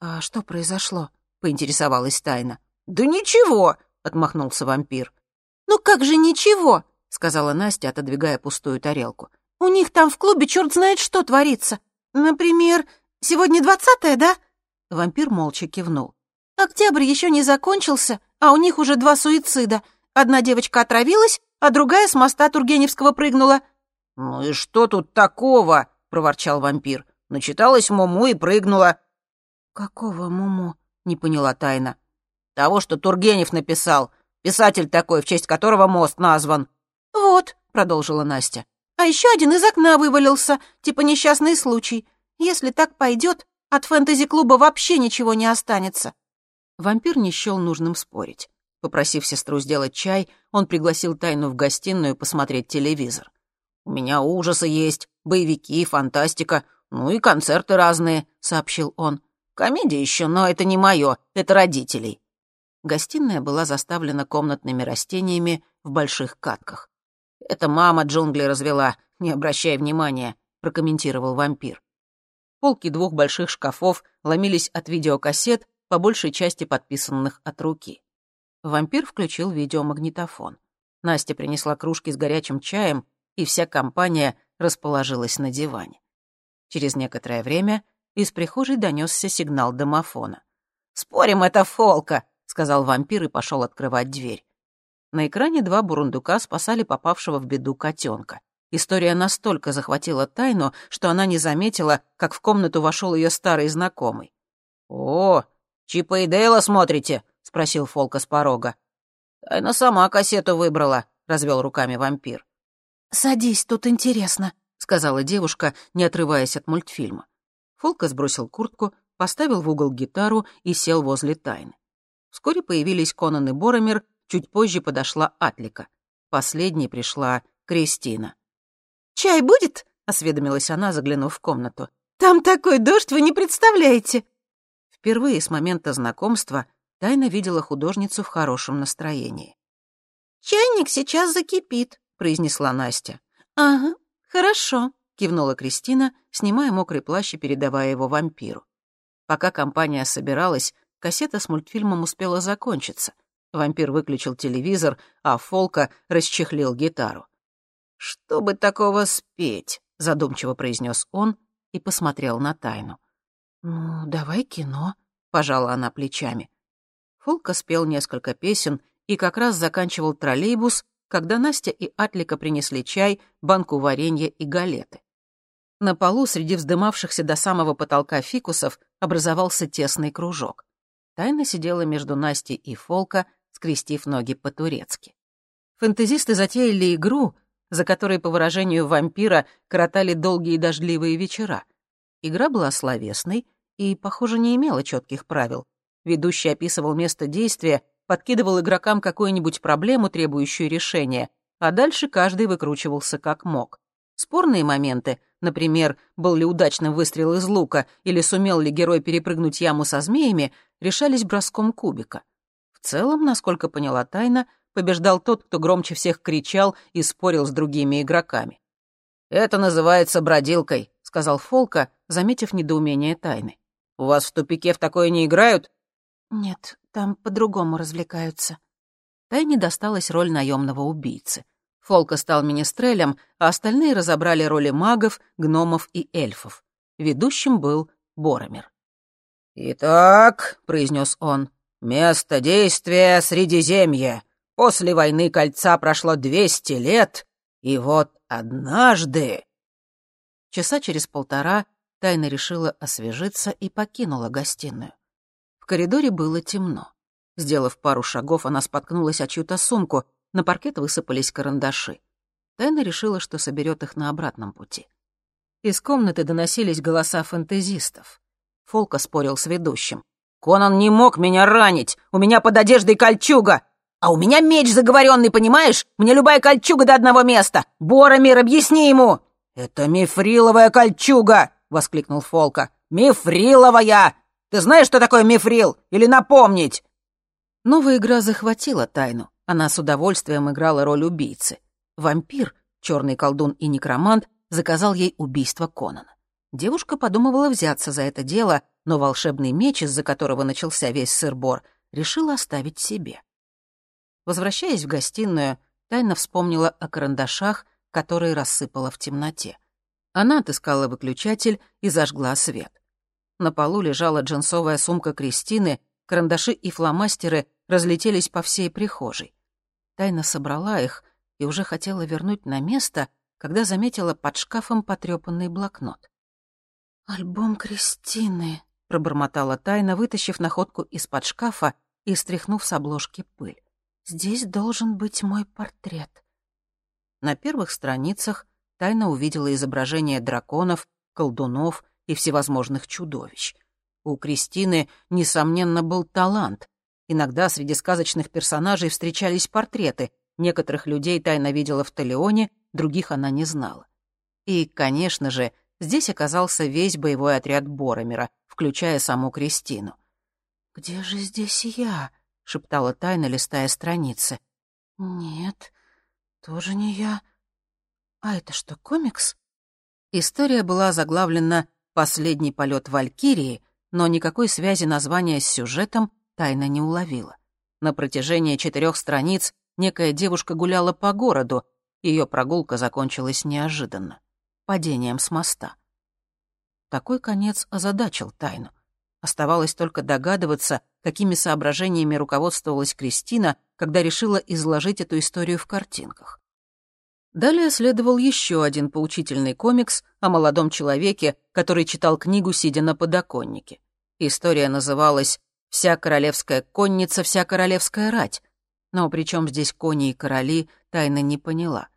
«А что произошло?» — поинтересовалась тайна. «Да ничего», — отмахнулся вампир. «Ну как же ничего?» — сказала Настя, отодвигая пустую тарелку. «У них там в клубе черт знает что творится. Например, сегодня двадцатое, да?» Вампир молча кивнул. Октябрь еще не закончился, а у них уже два суицида. Одна девочка отравилась, а другая с моста Тургеневского прыгнула. «Ну и что тут такого?» — проворчал вампир. «Начиталась Муму и прыгнула». «Какого Муму?» — не поняла Тайна. «Того, что Тургенев написал. Писатель такой, в честь которого мост назван». «Вот», — продолжила Настя. «А еще один из окна вывалился, типа несчастный случай. Если так пойдет, от фэнтези-клуба вообще ничего не останется. Вампир не счел нужным спорить. Попросив сестру сделать чай, он пригласил Тайну в гостиную посмотреть телевизор. «У меня ужасы есть, боевики, фантастика, ну и концерты разные», — сообщил он. «Комедия еще, но это не мое, это родителей». Гостиная была заставлена комнатными растениями в больших катках. «Это мама джунгли развела, не обращай внимания», — прокомментировал вампир. Полки двух больших шкафов ломились от видеокассет, по большей части подписанных от руки. Вампир включил видеомагнитофон. Настя принесла кружки с горячим чаем, и вся компания расположилась на диване. Через некоторое время из прихожей донесся сигнал домофона. «Спорим, это Фолка!» — сказал вампир и пошел открывать дверь. На экране два бурундука спасали попавшего в беду котенка. История настолько захватила тайну, что она не заметила, как в комнату вошел ее старый знакомый. «О, Чипа и Дейла смотрите?» — спросил Фолка с порога. «Тайна сама кассету выбрала», — развел руками вампир. «Садись, тут интересно», — сказала девушка, не отрываясь от мультфильма. Фолка сбросил куртку, поставил в угол гитару и сел возле тайны. Вскоре появились Конан и Боромер, чуть позже подошла Атлика. Последней пришла Кристина. «Чай будет?» — осведомилась она, заглянув в комнату. «Там такой дождь, вы не представляете!» Впервые с момента знакомства Тайна видела художницу в хорошем настроении. «Чайник сейчас закипит», — произнесла Настя. «Ага, хорошо», — кивнула Кристина, снимая мокрый плащ и передавая его вампиру. Пока компания собиралась, кассета с мультфильмом успела закончиться. Вампир выключил телевизор, а Фолка расчехлил гитару. «Что бы такого спеть?» — задумчиво произнес он и посмотрел на Тайну. «Ну, давай кино», — пожала она плечами. Фолка спел несколько песен и как раз заканчивал троллейбус, когда Настя и Атлика принесли чай, банку варенья и галеты. На полу среди вздымавшихся до самого потолка фикусов образовался тесный кружок. Тайна сидела между Настей и Фолка, скрестив ноги по-турецки. Фэнтезисты затеяли игру, за которой, по выражению вампира, коротали долгие дождливые вечера. Игра была словесной и, похоже, не имела четких правил. Ведущий описывал место действия, подкидывал игрокам какую-нибудь проблему, требующую решения, а дальше каждый выкручивался как мог. Спорные моменты, например, был ли удачным выстрел из лука или сумел ли герой перепрыгнуть яму со змеями, решались броском кубика. В целом, насколько поняла тайна, побеждал тот, кто громче всех кричал и спорил с другими игроками. «Это называется бродилкой», — сказал Фолка, заметив недоумение тайны. «У вас в тупике в такое не играют?» «Нет, там по-другому развлекаются». Тайне досталась роль наемного убийцы. Фолка стал министрелем, а остальные разобрали роли магов, гномов и эльфов. Ведущим был Боромер. «Итак», — произнес он, — «место действия — Средиземье. После войны кольца прошло двести лет, и вот однажды...» Часа через полтора Тайна решила освежиться и покинула гостиную коридоре было темно. Сделав пару шагов, она споткнулась о чью-то сумку, на паркет высыпались карандаши. Тайна решила, что соберет их на обратном пути. Из комнаты доносились голоса фэнтезистов. Фолка спорил с ведущим. «Конан не мог меня ранить! У меня под одеждой кольчуга! А у меня меч заговоренный, понимаешь? Мне любая кольчуга до одного места! Боромир, объясни ему!» «Это мифриловая кольчуга!» — воскликнул Фолка. «Мифриловая! Ты знаешь, что такое мифрил? Или напомнить?» Новая игра захватила тайну. Она с удовольствием играла роль убийцы. Вампир, черный колдун и некромант, заказал ей убийство Конана. Девушка подумывала взяться за это дело, но волшебный меч, из-за которого начался весь сыр-бор, решила оставить себе. Возвращаясь в гостиную, Тайна вспомнила о карандашах, которые рассыпала в темноте. Она отыскала выключатель и зажгла свет. На полу лежала джинсовая сумка Кристины, карандаши и фломастеры разлетелись по всей прихожей. Тайна собрала их и уже хотела вернуть на место, когда заметила под шкафом потрепанный блокнот. «Альбом Кристины», — пробормотала Тайна, вытащив находку из-под шкафа и стряхнув с обложки пыль. «Здесь должен быть мой портрет». На первых страницах Тайна увидела изображения драконов, колдунов и всевозможных чудовищ. У Кристины, несомненно, был талант. Иногда среди сказочных персонажей встречались портреты. Некоторых людей тайно видела в Талионе, других она не знала. И, конечно же, здесь оказался весь боевой отряд Боромера, включая саму Кристину. «Где же здесь я?» — шептала тайна, листая страницы. «Нет, тоже не я. А это что, комикс?» История была заглавлена «Последний полет Валькирии», но никакой связи названия с сюжетом тайна не уловила. На протяжении четырех страниц некая девушка гуляла по городу, ее прогулка закончилась неожиданно — падением с моста. Такой конец озадачил тайну. Оставалось только догадываться, какими соображениями руководствовалась Кристина, когда решила изложить эту историю в картинках. Далее следовал еще один поучительный комикс о молодом человеке, который читал книгу, сидя на подоконнике. История называлась «Вся королевская конница, вся королевская рать». Но при чем здесь кони и короли, тайна не поняла.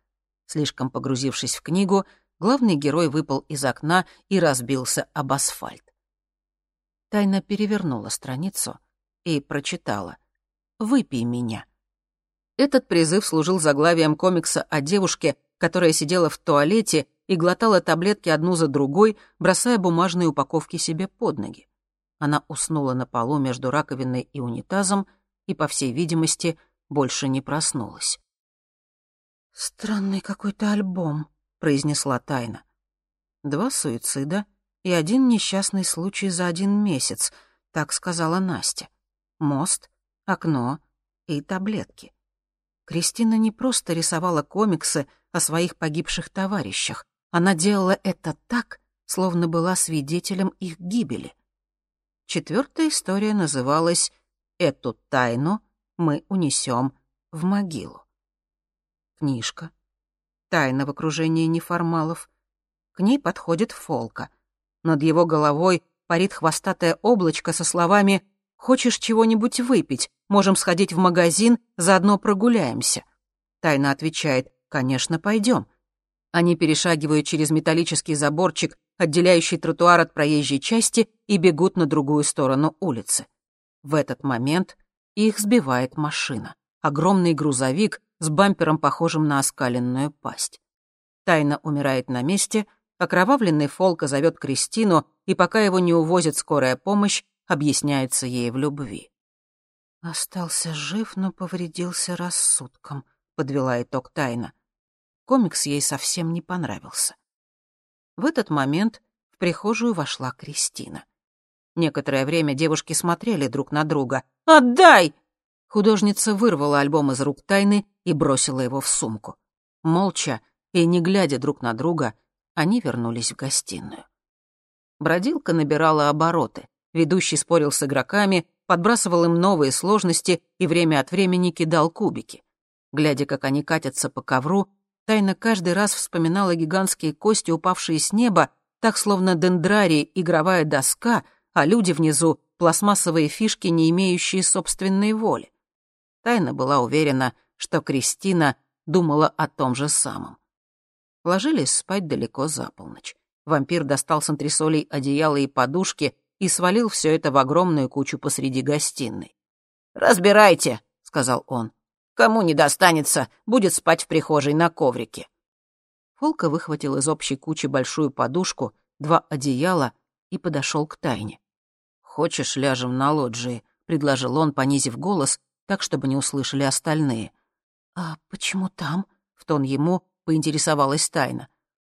Слишком погрузившись в книгу, главный герой выпал из окна и разбился об асфальт. Тайна перевернула страницу и прочитала «Выпей меня». Этот призыв служил заглавием комикса о девушке, которая сидела в туалете и глотала таблетки одну за другой, бросая бумажные упаковки себе под ноги. Она уснула на полу между раковиной и унитазом и, по всей видимости, больше не проснулась. «Странный какой-то альбом», — произнесла Тайна. «Два суицида и один несчастный случай за один месяц», — так сказала Настя. «Мост, окно и таблетки». Кристина не просто рисовала комиксы о своих погибших товарищах. Она делала это так, словно была свидетелем их гибели. Четвертая история называлась «Эту тайну мы унесем в могилу». Книжка. Тайна в окружении неформалов. К ней подходит Фолка. Над его головой парит хвостатое облачко со словами «Хочешь чего-нибудь выпить? Можем сходить в магазин, заодно прогуляемся». Тайна отвечает «Конечно, пойдем». Они перешагивают через металлический заборчик, отделяющий тротуар от проезжей части, и бегут на другую сторону улицы. В этот момент их сбивает машина. Огромный грузовик с бампером, похожим на оскаленную пасть. Тайна умирает на месте, окровавленный Фолка зовет Кристину, и пока его не увозит скорая помощь, объясняется ей в любви. «Остался жив, но повредился рассудком», — подвела итог тайна. Комикс ей совсем не понравился. В этот момент в прихожую вошла Кристина. Некоторое время девушки смотрели друг на друга. «Отдай!» Художница вырвала альбом из рук Тайны и бросила его в сумку. Молча и не глядя друг на друга, они вернулись в гостиную. Бродилка набирала обороты. Ведущий спорил с игроками, подбрасывал им новые сложности и время от времени кидал кубики. Глядя, как они катятся по ковру, Тайна каждый раз вспоминала гигантские кости, упавшие с неба, так словно дендрарий — игровая доска, а люди внизу — пластмассовые фишки, не имеющие собственной воли. Тайна была уверена, что Кристина думала о том же самом. Ложились спать далеко за полночь. Вампир достал с антресолей одеяло и подушки и свалил все это в огромную кучу посреди гостиной. «Разбирайте», — сказал он. «Кому не достанется, будет спать в прихожей на коврике». Фолка выхватил из общей кучи большую подушку, два одеяла и подошел к тайне. «Хочешь, ляжем на лоджии?» — предложил он, понизив голос, так, чтобы не услышали остальные. «А почему там?» — в тон ему поинтересовалась тайна.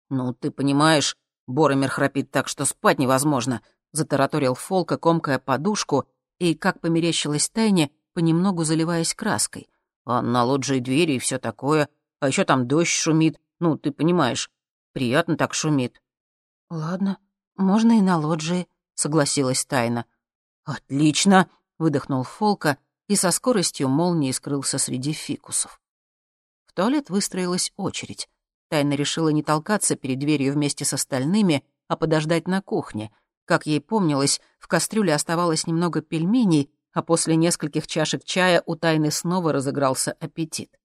«Ну, ты понимаешь, Боромер храпит так, что спать невозможно затараторил Фолка, комкая подушку и, как померещилась Тайне, понемногу заливаясь краской. А на лоджии двери и все такое, а еще там дождь шумит, ну, ты понимаешь, приятно так шумит. «Ладно, можно и на лоджии», — согласилась Тайна. «Отлично!» — выдохнул Фолка и со скоростью молнии скрылся среди фикусов. В туалет выстроилась очередь. Тайна решила не толкаться перед дверью вместе с остальными, а подождать на кухне — как ей помнилось, в кастрюле оставалось немного пельменей, а после нескольких чашек чая у Тайны снова разыгрался аппетит.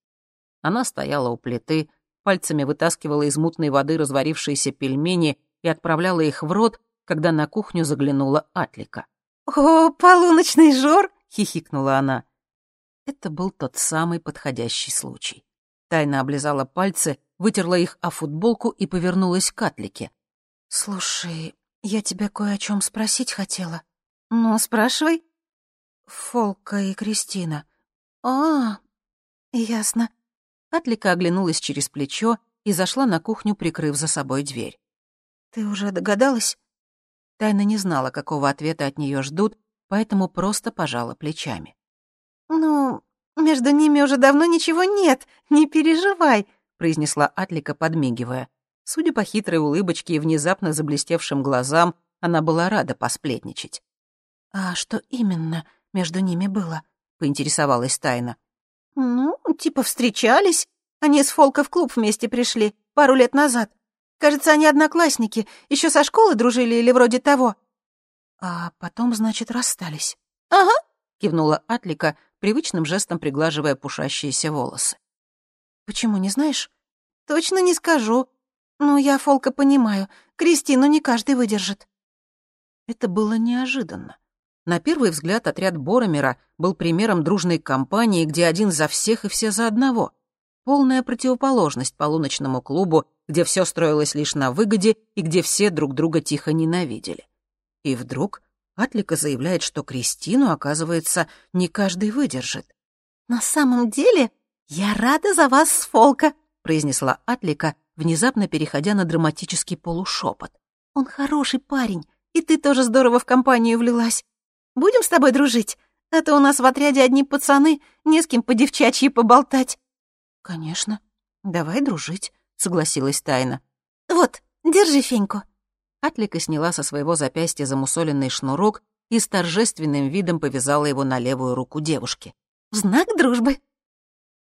Она стояла у плиты, пальцами вытаскивала из мутной воды разварившиеся пельмени и отправляла их в рот, когда на кухню заглянула Атлика. «О, полуночный жор!» — хихикнула она. Это был тот самый подходящий случай. Тайна облизала пальцы, вытерла их о футболку и повернулась к Атлике. «Слушай, я тебя кое о чем спросить хотела». «Ну, спрашивай». «Фолка и Кристина». «А, ясно». Атлика оглянулась через плечо и зашла на кухню, прикрыв за собой дверь. «Ты уже догадалась?» Тайна не знала, какого ответа от нее ждут, поэтому просто пожала плечами. «Ну, между ними уже давно ничего нет, не переживай», — произнесла Атлика, подмигивая. Судя по хитрой улыбочке и внезапно заблестевшим глазам, она была рада посплетничать. «А что именно между ними было?» — поинтересовалась Тайна. «Ну, типа встречались. Они с Фолка в клуб вместе пришли пару лет назад. Кажется, они одноклассники, еще со школы дружили или вроде того». «А потом, значит, расстались?» «Ага», — кивнула Атлика, привычным жестом приглаживая пушащиеся волосы. «Почему, не знаешь?» «Точно не скажу. Ну, я Фолка понимаю. Кристину не каждый выдержит». Это было неожиданно. На первый взгляд отряд Боромера был примером дружной компании, где один за всех и все за одного. Полная противоположность полуночному клубу, где все строилось лишь на выгоде и где все друг друга тихо ненавидели. И вдруг Атлика заявляет, что Кристину, оказывается, не каждый выдержит. «На самом деле, я рада за вас с Фолка», — произнесла Атлика, внезапно переходя на драматический полушепот. «Он хороший парень, и ты тоже здорово в компанию влилась. Будем с тобой дружить? А то у нас в отряде одни пацаны, не с кем по девчачьи поболтать». «Конечно. Давай дружить», — согласилась Тайна. «Вот, держи феньку». Атлика сняла со своего запястья замусоленный шнурок и с торжественным видом повязала его на левую руку девушки. «В знак дружбы».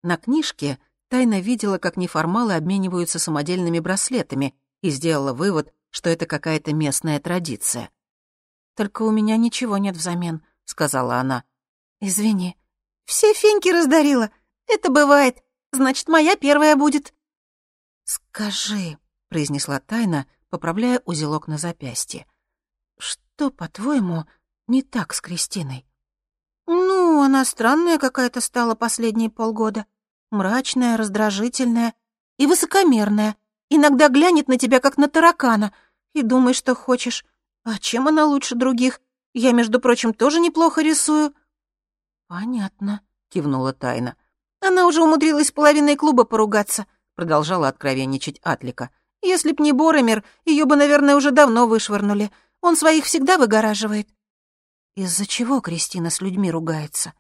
На книжке Тайна видела, как неформалы обмениваются самодельными браслетами и сделала вывод, что это какая-то местная традиция. «Только у меня ничего нет взамен», — сказала она. «Извини». «Все феньки раздарила. Это бывает. Значит, моя первая будет». «Скажи», — произнесла Тайна, поправляя узелок на запястье. «Что, по-твоему, не так с Кристиной?» «Ну, она странная какая-то стала последние полгода. Мрачная, раздражительная и высокомерная. Иногда глянет на тебя, как на таракана, и думай, что хочешь. А чем она лучше других? Я, между прочим, тоже неплохо рисую». «Понятно», — кивнула Тайна. «Она уже умудрилась половиной клуба поругаться», — продолжала откровенничать Атлика. «Если б не Боромер, ее бы, наверное, уже давно вышвырнули. Он своих всегда выгораживает». «Из-за чего Кристина с людьми ругается?»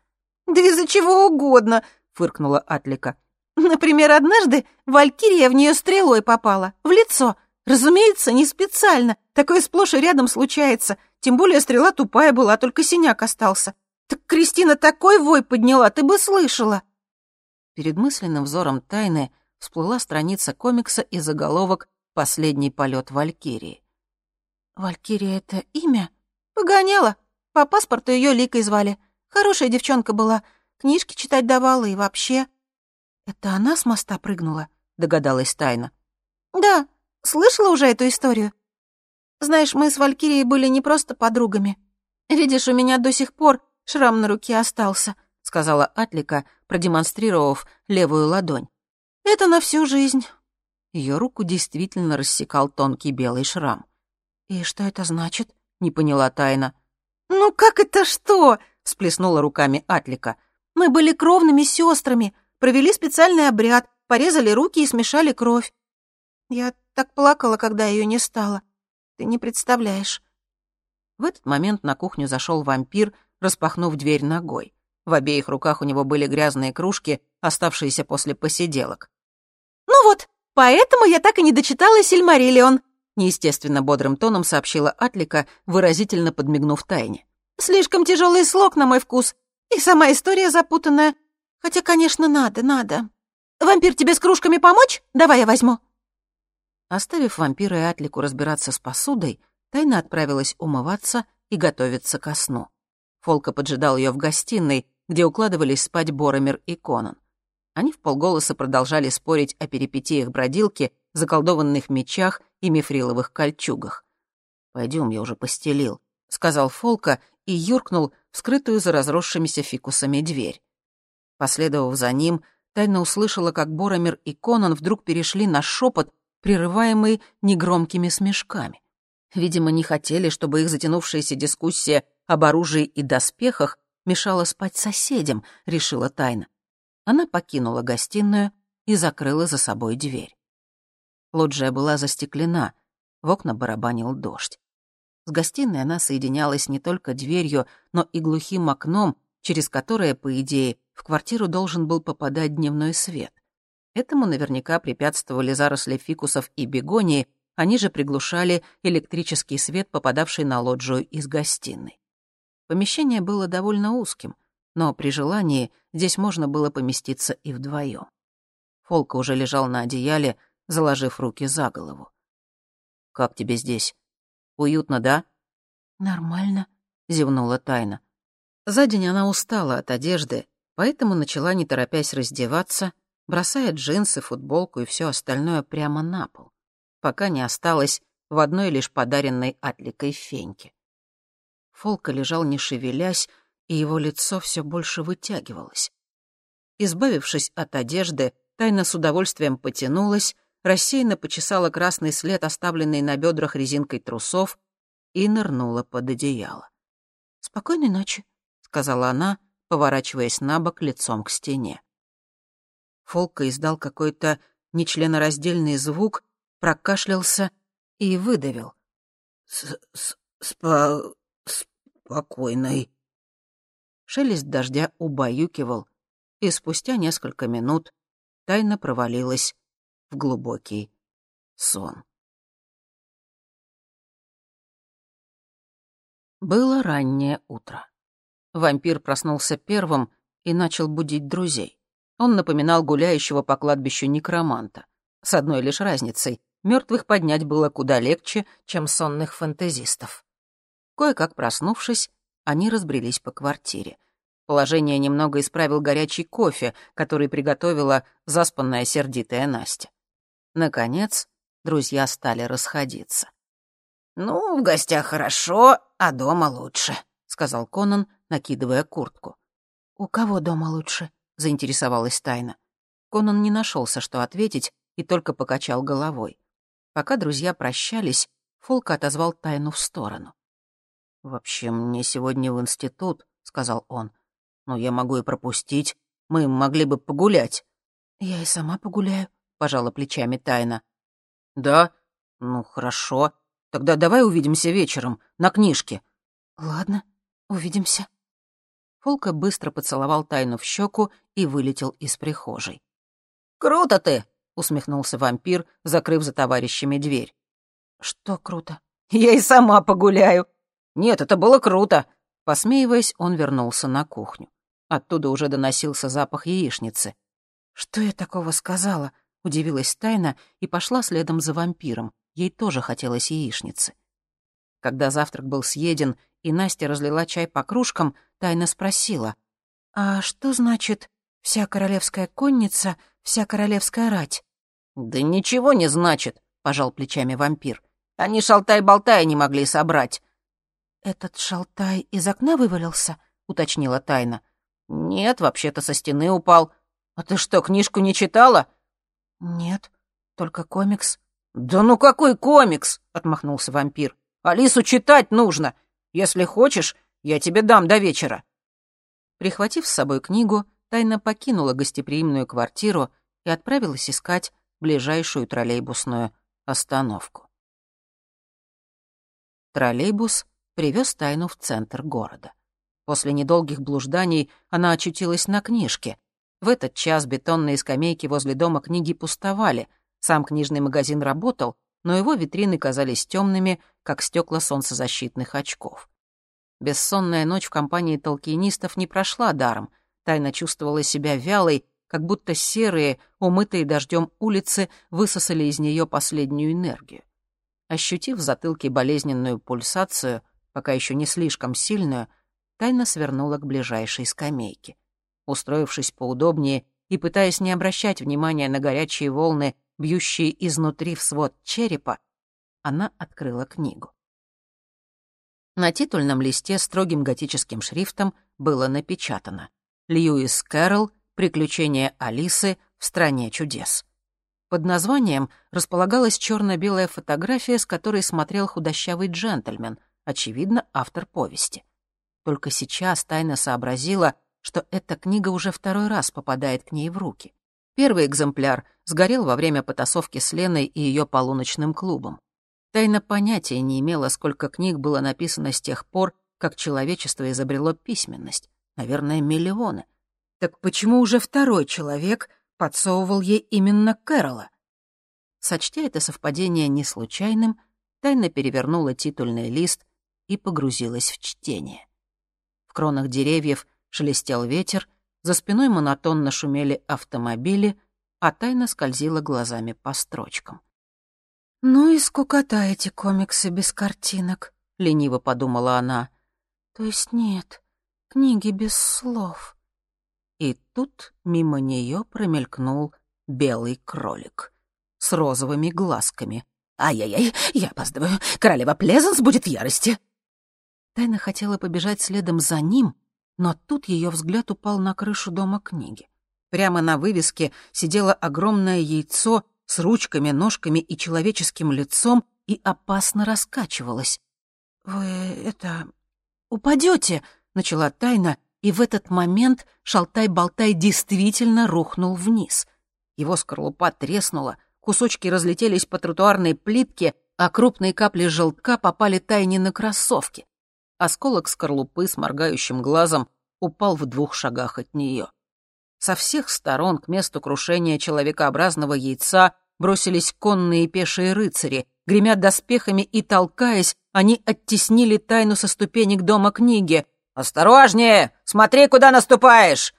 «Да из-за чего угодно», — фыркнула Атлика. «Например, однажды Валькирия в нее стрелой попала, в лицо. Разумеется, не специально. Такое сплошь и рядом случается. Тем более стрела тупая была, только синяк остался. Так Кристина такой вой подняла, ты бы слышала. Перед мысленным взором тайны всплыла страница комикса и заголовок «Последний полет Валькирии». «Валькирия — это имя?» «Погоняла. По паспорту ее Ликой звали. Хорошая девчонка была. Книжки читать давала и вообще...» «Это она с моста прыгнула?» — догадалась Тайна. «Да, слышала уже эту историю. Знаешь, мы с Валькирией были не просто подругами. Видишь, у меня до сих пор шрам на руке остался», — сказала Атлика, продемонстрировав левую ладонь. «Это на всю жизнь». Ее руку действительно рассекал тонкий белый шрам. «И что это значит?» — не поняла Тайна. «Ну как это что?» — всплеснула руками Атлика. «Мы были кровными сестрами, провели специальный обряд, порезали руки и смешали кровь. Я так плакала, когда ее не стало. Ты не представляешь». В этот момент на кухню зашел вампир, распахнув дверь ногой. В обеих руках у него были грязные кружки, оставшиеся после посиделок. «Ну вот, поэтому я так и не дочитала Сильмариллион», неестественно бодрым тоном сообщила Атлика, выразительно подмигнув тайне. «Слишком тяжелый слог на мой вкус, и сама история запутанная. Хотя, конечно, надо, надо. Вампир, тебе с кружками помочь? Давай я возьму». Оставив вампира и Атлику разбираться с посудой, Тайна отправилась умываться и готовиться ко сну. Фолка поджидал ее в гостиной, где укладывались спать Боромер и Конан. Они в полголоса продолжали спорить о перипетиях бродилки, заколдованных мечах и мифриловых кольчугах. «Пойдем, я уже постелил. — сказал Фолка и юркнул в скрытую за разросшимися фикусами дверь. Последовав за ним, тайно услышала, как Боромер и Конан вдруг перешли на шепот, прерываемый негромкими смешками. Видимо, не хотели, чтобы их затянувшаяся дискуссия об оружии и доспехах мешала спать соседям, решила тайна. Она покинула гостиную и закрыла за собой дверь. Лоджия была застеклена, в окна барабанил дождь. С гостиной она соединялась не только дверью, но и глухим окном, через которое, по идее, в квартиру должен был попадать дневной свет. Этому наверняка препятствовали заросли фикусов и бегонии, они же приглушали электрический свет, попадавший на лоджию из гостиной. Помещение было довольно узким, но при желании здесь можно было поместиться и вдвоем. Фолка уже лежал на одеяле, заложив руки за голову. «Как тебе здесь? Уютно, да?» «Нормально», — зевнула Тайна. За день она устала от одежды, поэтому начала, не торопясь, раздеваться, бросая джинсы, футболку и все остальное прямо на пол пока не осталось в одной лишь подаренной Атликой феньке. Фолка лежал не шевелясь, и его лицо все больше вытягивалось. Избавившись от одежды, тайна с удовольствием потянулась, рассеянно почесала красный след, оставленный на бедрах резинкой трусов, и нырнула под одеяло. «Спокойной ночи», — сказала она, поворачиваясь на бок лицом к стене. Фолка издал какой-то нечленораздельный звук, прокашлялся и выдавил. С -с «Спа... спокойной». Шелест дождя убаюкивал, и спустя несколько минут тайна провалилась в глубокий сон. Было раннее утро. Вампир проснулся первым и начал будить друзей. Он напоминал гуляющего по кладбищу некроманта, с одной лишь разницей мертвых поднять было куда легче, чем сонных фантазистов. Кое-как проснувшись, они разбрелись по квартире. Положение немного исправил горячий кофе, который приготовила заспанная сердитая Настя. Наконец, друзья стали расходиться. «Ну, в гостях хорошо, а дома лучше», — сказал Конан, накидывая куртку. «У кого дома лучше?» — заинтересовалась Тайна. Конан не нашелся, что ответить, и только покачал головой. Пока друзья прощались, Фолк отозвал Тайну в сторону. «Вообще, мне сегодня в институт», — сказал он. «Но я могу и пропустить. Мы могли бы погулять». «Я и сама погуляю», — пожала плечами Тайна. «Да? Ну, хорошо. Тогда давай увидимся вечером, на книжке». «Ладно, увидимся». Фолка быстро поцеловал Тайну в щеку и вылетел из прихожей. «Круто ты!» — усмехнулся вампир, закрыв за товарищами дверь. «Что круто?» «Я и сама погуляю». «Нет, это было круто». Посмеиваясь, он вернулся на кухню. Оттуда уже доносился запах яичницы. «Что я такого сказала?» — удивилась Тайна и пошла следом за вампиром. Ей тоже хотелось яичницы. Когда завтрак был съеден и Настя разлила чай по кружкам, Тайна спросила. «А что значит «вся королевская конница, вся королевская рать»?» «Да ничего не значит», — пожал плечами вампир. «Они шалтай-болтай не могли собрать». «Этот шалтай из окна вывалился?» — уточнила Тайна. «Нет, вообще-то со стены упал. А ты что, книжку не читала?» «Нет, только комикс». «Да ну какой комикс?» — отмахнулся вампир. «Алису читать нужно. Если хочешь, я тебе дам до вечера». Прихватив с собой книгу, Тайна покинула гостеприимную квартиру и отправилась искать ближайшую троллейбусную остановку. Троллейбус привез Тайну в центр города. После недолгих блужданий она очутилась на книжке. В этот час бетонные скамейки возле дома книги пустовали. Сам книжный магазин работал, но его витрины казались темными, как стекла солнцезащитных очков. Бессонная ночь в компании толкинистов не прошла даром. Тайна чувствовала себя вялой как будто серые, умытые дождем улицы высосали из нее последнюю энергию. Ощутив в затылке болезненную пульсацию, пока еще не слишком сильную, тайно свернула к ближайшей скамейке. Устроившись поудобнее и пытаясь не обращать внимания на горячие волны, бьющие изнутри в свод черепа, она открыла книгу. На титульном листе строгим готическим шрифтом было напечатано «Льюис Кэрролл. Приключения Алисы в стране чудес». Под названием располагалась черно-белая фотография, с которой смотрел худощавый джентльмен, очевидно, автор повести. Только сейчас тайно сообразила, что эта книга уже второй раз попадает к ней в руки. Первый экземпляр сгорел во время потасовки с Леной и ее полуночным клубом. Тайна понятия не имела, сколько книг было написано с тех пор, как человечество изобрело письменность. Наверное, миллионы. Так почему уже второй человек подсовывал ей именно Кэрола? Сочтя это совпадение не случайным, Тайна перевернула титульный лист и погрузилась в чтение. В кронах деревьев шелестел ветер, за спиной монотонно шумели автомобили, а Тайна скользила глазами по строчкам. «Ну и скукота эти комиксы без картинок», — лениво подумала она. «То есть нет, книги без слов». И тут мимо нее промелькнул белый кролик с розовыми глазками. «Ай-яй-яй, я опаздываю. Королева Плезанс будет в ярости». Тайна хотела побежать следом за ним, но тут ее взгляд упал на крышу дома книги. Прямо на вывеске сидело огромное яйцо с ручками, ножками и человеческим лицом и опасно раскачивалась. «Вы это... упадете!» — начала тайна, и в этот момент Шалтай-Болтай действительно рухнул вниз. Его скорлупа треснула, кусочки разлетелись по тротуарной плитке, а крупные капли желтка попали тайне на кроссовки. Осколок скорлупы с моргающим глазом упал в двух шагах от нее. Со всех сторон к месту крушения человекообразного яйца бросились конные и пешие рыцари. Гремя доспехами и толкаясь, они оттеснили тайну со ступенек дома книги. «Осторожнее! Смотри, куда наступаешь!»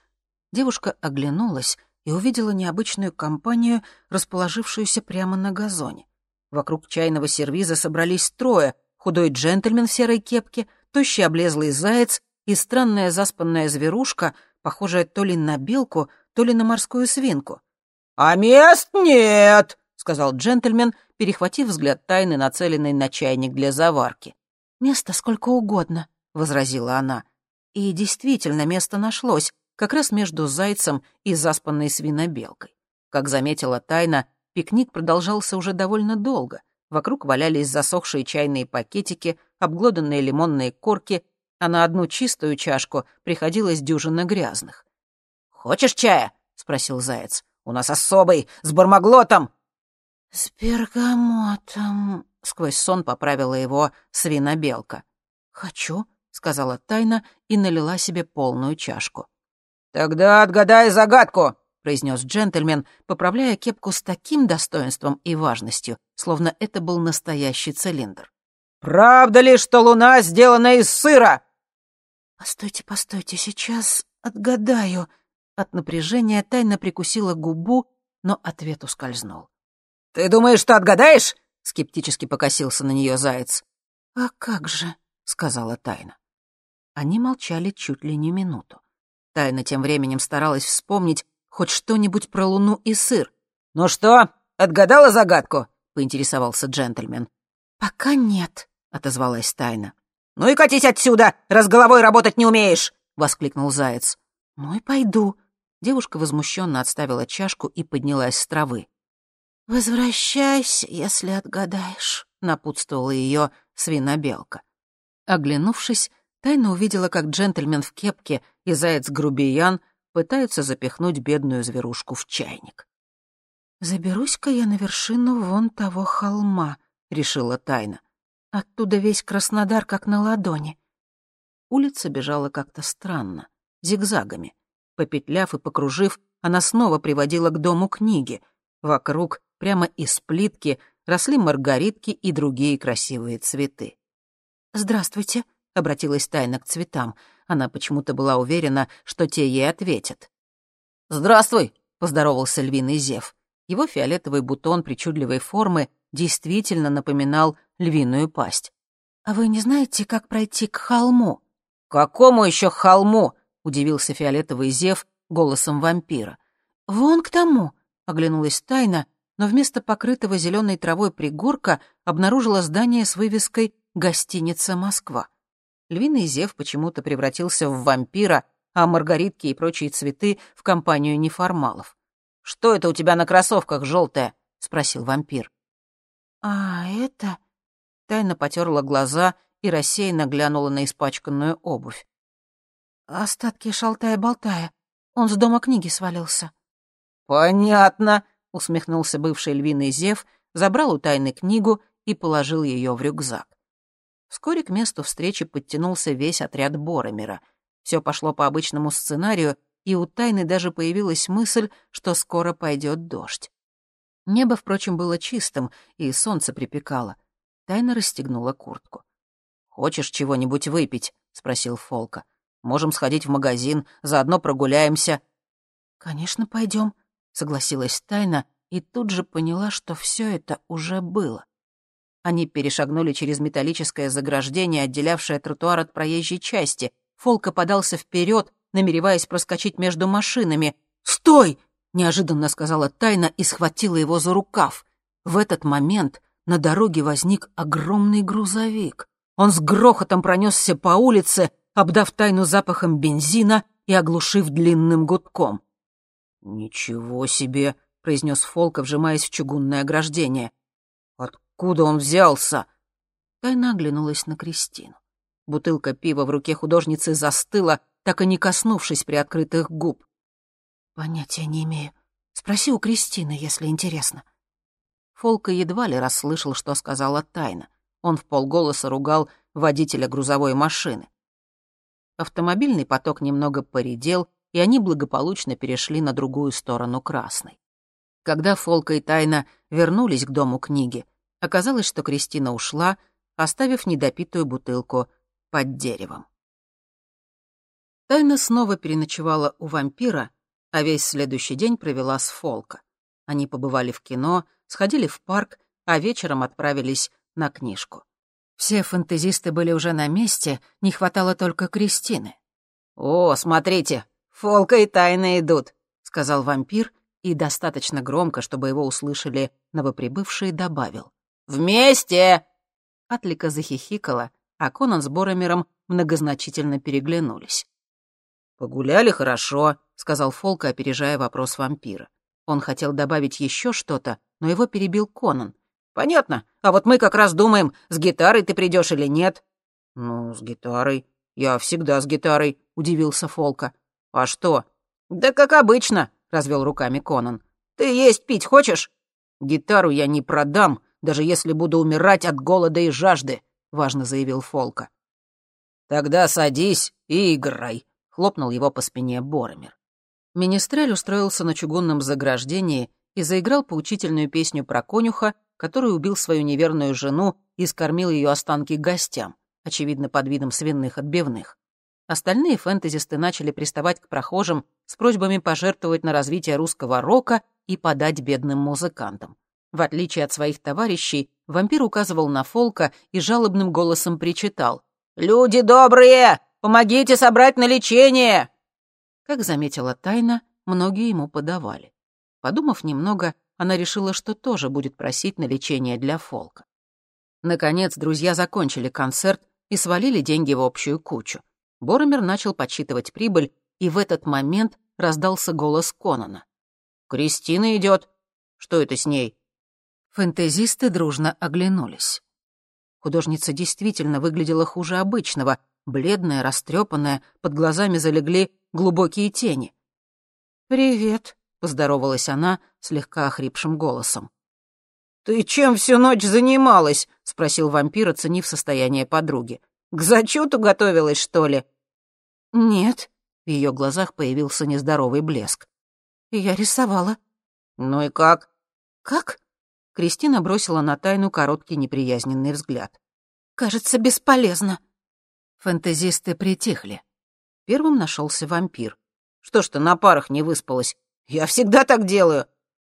Девушка оглянулась и увидела необычную компанию, расположившуюся прямо на газоне. Вокруг чайного сервиза собрались трое — худой джентльмен в серой кепке, тощий облезлый заяц и странная заспанная зверушка — похожая то ли на белку, то ли на морскую свинку. «А мест нет!» — сказал джентльмен, перехватив взгляд тайны, нацеленный на чайник для заварки. «Место сколько угодно», — возразила она. И действительно, место нашлось, как раз между зайцем и заспанной свинобелкой. Как заметила тайна, пикник продолжался уже довольно долго. Вокруг валялись засохшие чайные пакетики, обглоданные лимонные корки а на одну чистую чашку приходилось дюжина грязных. «Хочешь чая?» — спросил заяц. «У нас особый, с бармаглотом!» «С бергамотом», — сквозь сон поправила его свинобелка. «Хочу», — сказала тайна и налила себе полную чашку. «Тогда отгадай загадку», — произнес джентльмен, поправляя кепку с таким достоинством и важностью, словно это был настоящий цилиндр. «Правда ли, что луна сделана из сыра?» «Постойте, постойте, сейчас отгадаю». От напряжения тайно прикусила губу, но ответ ускользнул. «Ты думаешь, что отгадаешь?» — скептически покосился на нее заяц. «А как же?» — сказала тайна. Они молчали чуть ли не минуту. Тайна тем временем старалась вспомнить хоть что-нибудь про луну и сыр. «Ну что, отгадала загадку?» — поинтересовался джентльмен. «Пока нет», — отозвалась тайна. «Ну и катись отсюда, раз головой работать не умеешь!» — воскликнул заяц. «Ну и пойду». Девушка возмущенно отставила чашку и поднялась с травы. «Возвращайся, если отгадаешь», — напутствовала ее свинобелка. Оглянувшись, Тайна увидела, как джентльмен в кепке и заяц-грубиян пытаются запихнуть бедную зверушку в чайник. «Заберусь-ка я на вершину вон того холма», — решила Тайна. Оттуда весь Краснодар как на ладони. Улица бежала как-то странно, зигзагами. Попетляв и покружив, она снова приводила к дому книги. Вокруг, прямо из плитки, росли маргаритки и другие красивые цветы. «Здравствуйте», — обратилась Тайна к цветам. Она почему-то была уверена, что те ей ответят. «Здравствуй», — поздоровался львиный зев. Его фиолетовый бутон причудливой формы действительно напоминал львиную пасть. «А вы не знаете, как пройти к холму?» «Какому еще холму?» — удивился фиолетовый зев голосом вампира. «Вон к тому», — оглянулась тайна, но вместо покрытого зеленой травой пригорка обнаружила здание с вывеской «Гостиница Москва». львиный зев почему-то превратился в вампира, а маргаритки и прочие цветы — в компанию неформалов. «Что это у тебя на кроссовках желтое?» — спросил вампир. «А это...» Тайна потерла глаза и рассеянно глянула на испачканную обувь. «Остатки шалтая-болтая. Он с дома книги свалился». «Понятно», — усмехнулся бывший львиный зев, забрал у Тайны книгу и положил ее в рюкзак. Вскоре к месту встречи подтянулся весь отряд Боромера. Все пошло по обычному сценарию, и у Тайны даже появилась мысль, что скоро пойдет дождь. Небо, впрочем, было чистым, и солнце припекало. Тайна расстегнула куртку. «Хочешь чего-нибудь выпить?» — спросил Фолка. «Можем сходить в магазин, заодно прогуляемся». «Конечно, пойдем», — согласилась Тайна и тут же поняла, что все это уже было. Они перешагнули через металлическое заграждение, отделявшее тротуар от проезжей части. Фолка подался вперед, намереваясь проскочить между машинами. «Стой!» — неожиданно сказала Тайна и схватила его за рукав. В этот момент на дороге возник огромный грузовик. Он с грохотом пронесся по улице, обдав Тайну запахом бензина и оглушив длинным гудком. «Ничего себе!» — произнес Фолка, вжимаясь в чугунное ограждение. «Откуда он взялся?» Тайна оглянулась на Кристину. Бутылка пива в руке художницы застыла, так и не коснувшись приоткрытых губ. «Понятия не имею. Спроси у Кристины, если интересно». Фолка едва ли расслышал, что сказала Тайна. Он в полголоса ругал водителя грузовой машины. Автомобильный поток немного поредел, и они благополучно перешли на другую сторону Красной. Когда Фолка и Тайна вернулись к дому книги, оказалось, что Кристина ушла, оставив недопитую бутылку под деревом. Тайна снова переночевала у вампира, а весь следующий день провела с Фолка. Они побывали в кино, сходили в парк, а вечером отправились на книжку. Все фэнтезисты были уже на месте, не хватало только Кристины. «О, смотрите, Фолка и Тайна идут», — сказал вампир и достаточно громко, чтобы его услышали новоприбывшие, добавил. «Вместе!» Атлика захихикала, а Конан с Боромером многозначительно переглянулись. «Погуляли хорошо», — сказал Фолка, опережая вопрос вампира. Он хотел добавить еще что-то, но его перебил Конан. «Понятно. А вот мы как раз думаем, с гитарой ты придешь или нет». «Ну, с гитарой. Я всегда с гитарой», — удивился Фолка. «А что?» «Да как обычно», — развел руками Конан. «Ты есть пить хочешь?» «Гитару я не продам, даже если буду умирать от голода и жажды», — важно заявил Фолка. «Тогда садись и играй», хлопнул его по спине Боромер. Министрель устроился на чугунном заграждении и заиграл поучительную песню про конюха, который убил свою неверную жену и скормил ее останки гостям, очевидно, под видом свиных отбивных. Остальные фэнтезисты начали приставать к прохожим с просьбами пожертвовать на развитие русского рока и подать бедным музыкантам. В отличие от своих товарищей, вампир указывал на Фолка и жалобным голосом причитал. «Люди добрые! Помогите собрать на лечение!» Как заметила Тайна, многие ему подавали. Подумав немного, она решила, что тоже будет просить на лечение для Фолка. Наконец, друзья закончили концерт и свалили деньги в общую кучу. Боромер начал подсчитывать прибыль, и в этот момент раздался голос Конана. «Кристина идет. Что это с ней?» Фэнтезисты дружно оглянулись. Художница действительно выглядела хуже обычного, бледная, растрепанная, под глазами залегли глубокие тени. «Привет», — поздоровалась она слегка охрипшим голосом. «Ты чем всю ночь занималась?» — спросил вампир, оценив состояние подруги. «К зачету готовилась, что ли?» «Нет», — в ее глазах появился нездоровый блеск. «Я рисовала». «Ну и как?» «Как?» Кристина бросила на тайну короткий неприязненный взгляд. «Кажется, бесполезно», Фэнтезисты притихли. Первым нашелся вампир. «Что ж ты на парах не выспалась? Я всегда так делаю!»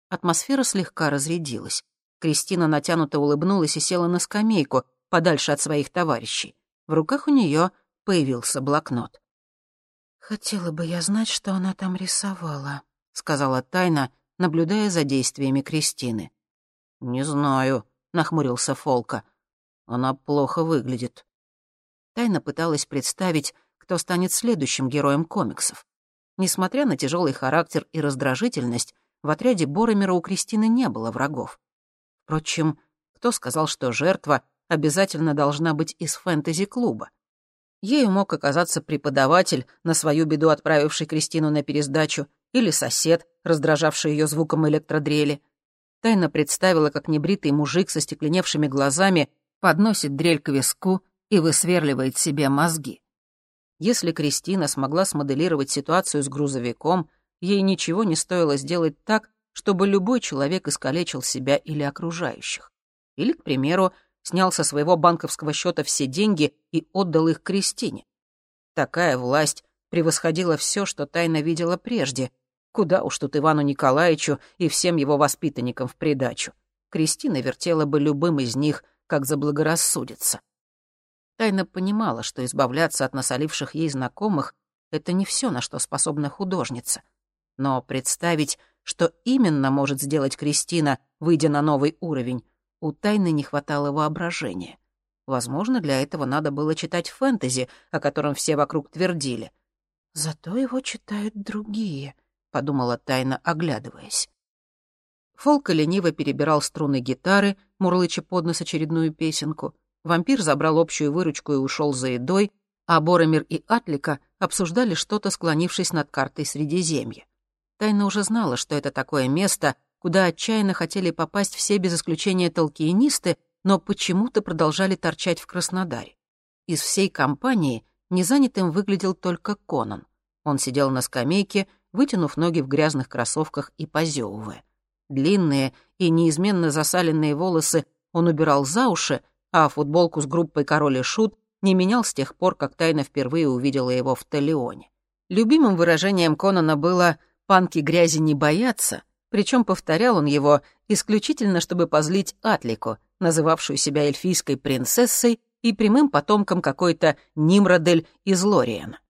Атмосфера слегка разрядилась. Кристина натянуто улыбнулась и села на скамейку, подальше от своих товарищей. В руках у нее появился блокнот. «Хотела бы я знать, что она там рисовала», — сказала Тайна, наблюдая за действиями Кристины. «Не знаю», — нахмурился Фолка. «Она плохо выглядит». Тайна пыталась представить, кто станет следующим героем комиксов. Несмотря на тяжелый характер и раздражительность, в отряде Боромера у Кристины не было врагов. Впрочем, кто сказал, что жертва обязательно должна быть из фэнтези-клуба? Ею мог оказаться преподаватель, на свою беду отправивший Кристину на пересдачу, или сосед, раздражавший ее звуком электродрели. Тайна представила, как небритый мужик со стекленевшими глазами подносит дрель к виску и высверливает себе мозги. Если Кристина смогла смоделировать ситуацию с грузовиком, ей ничего не стоило сделать так, чтобы любой человек искалечил себя или окружающих. Или, к примеру, снял со своего банковского счета все деньги и отдал их Кристине. Такая власть превосходила все, что Тайна видела прежде. Куда уж тут Ивану Николаевичу и всем его воспитанникам в придачу. Кристина вертела бы любым из них, как заблагорассудится. Тайна понимала, что избавляться от насоливших ей знакомых — это не все, на что способна художница. Но представить, что именно может сделать Кристина, выйдя на новый уровень, у Тайны не хватало воображения. Возможно, для этого надо было читать фэнтези, о котором все вокруг твердили. «Зато его читают другие», — подумала Тайна, оглядываясь. Фолка лениво перебирал струны гитары, мурлыча под нос очередную песенку. Вампир забрал общую выручку и ушел за едой, а Боромир и Атлика обсуждали что-то, склонившись над картой Средиземья. Тайна уже знала, что это такое место, куда отчаянно хотели попасть все без исключения толкиенисты, но почему-то продолжали торчать в Краснодаре. Из всей компании незанятым выглядел только Конан. Он сидел на скамейке, вытянув ноги в грязных кроссовках и позевывая. Длинные и неизменно засаленные волосы он убирал за уши, а футболку с группой «Король и Шут» не менял с тех пор, как Тайна впервые увидела его в Талионе. Любимым выражением Конана было «панки грязи не боятся», причем повторял он его исключительно, чтобы позлить Атлику, называвшую себя эльфийской принцессой и прямым потомком какой-то Нимродель из Лориена.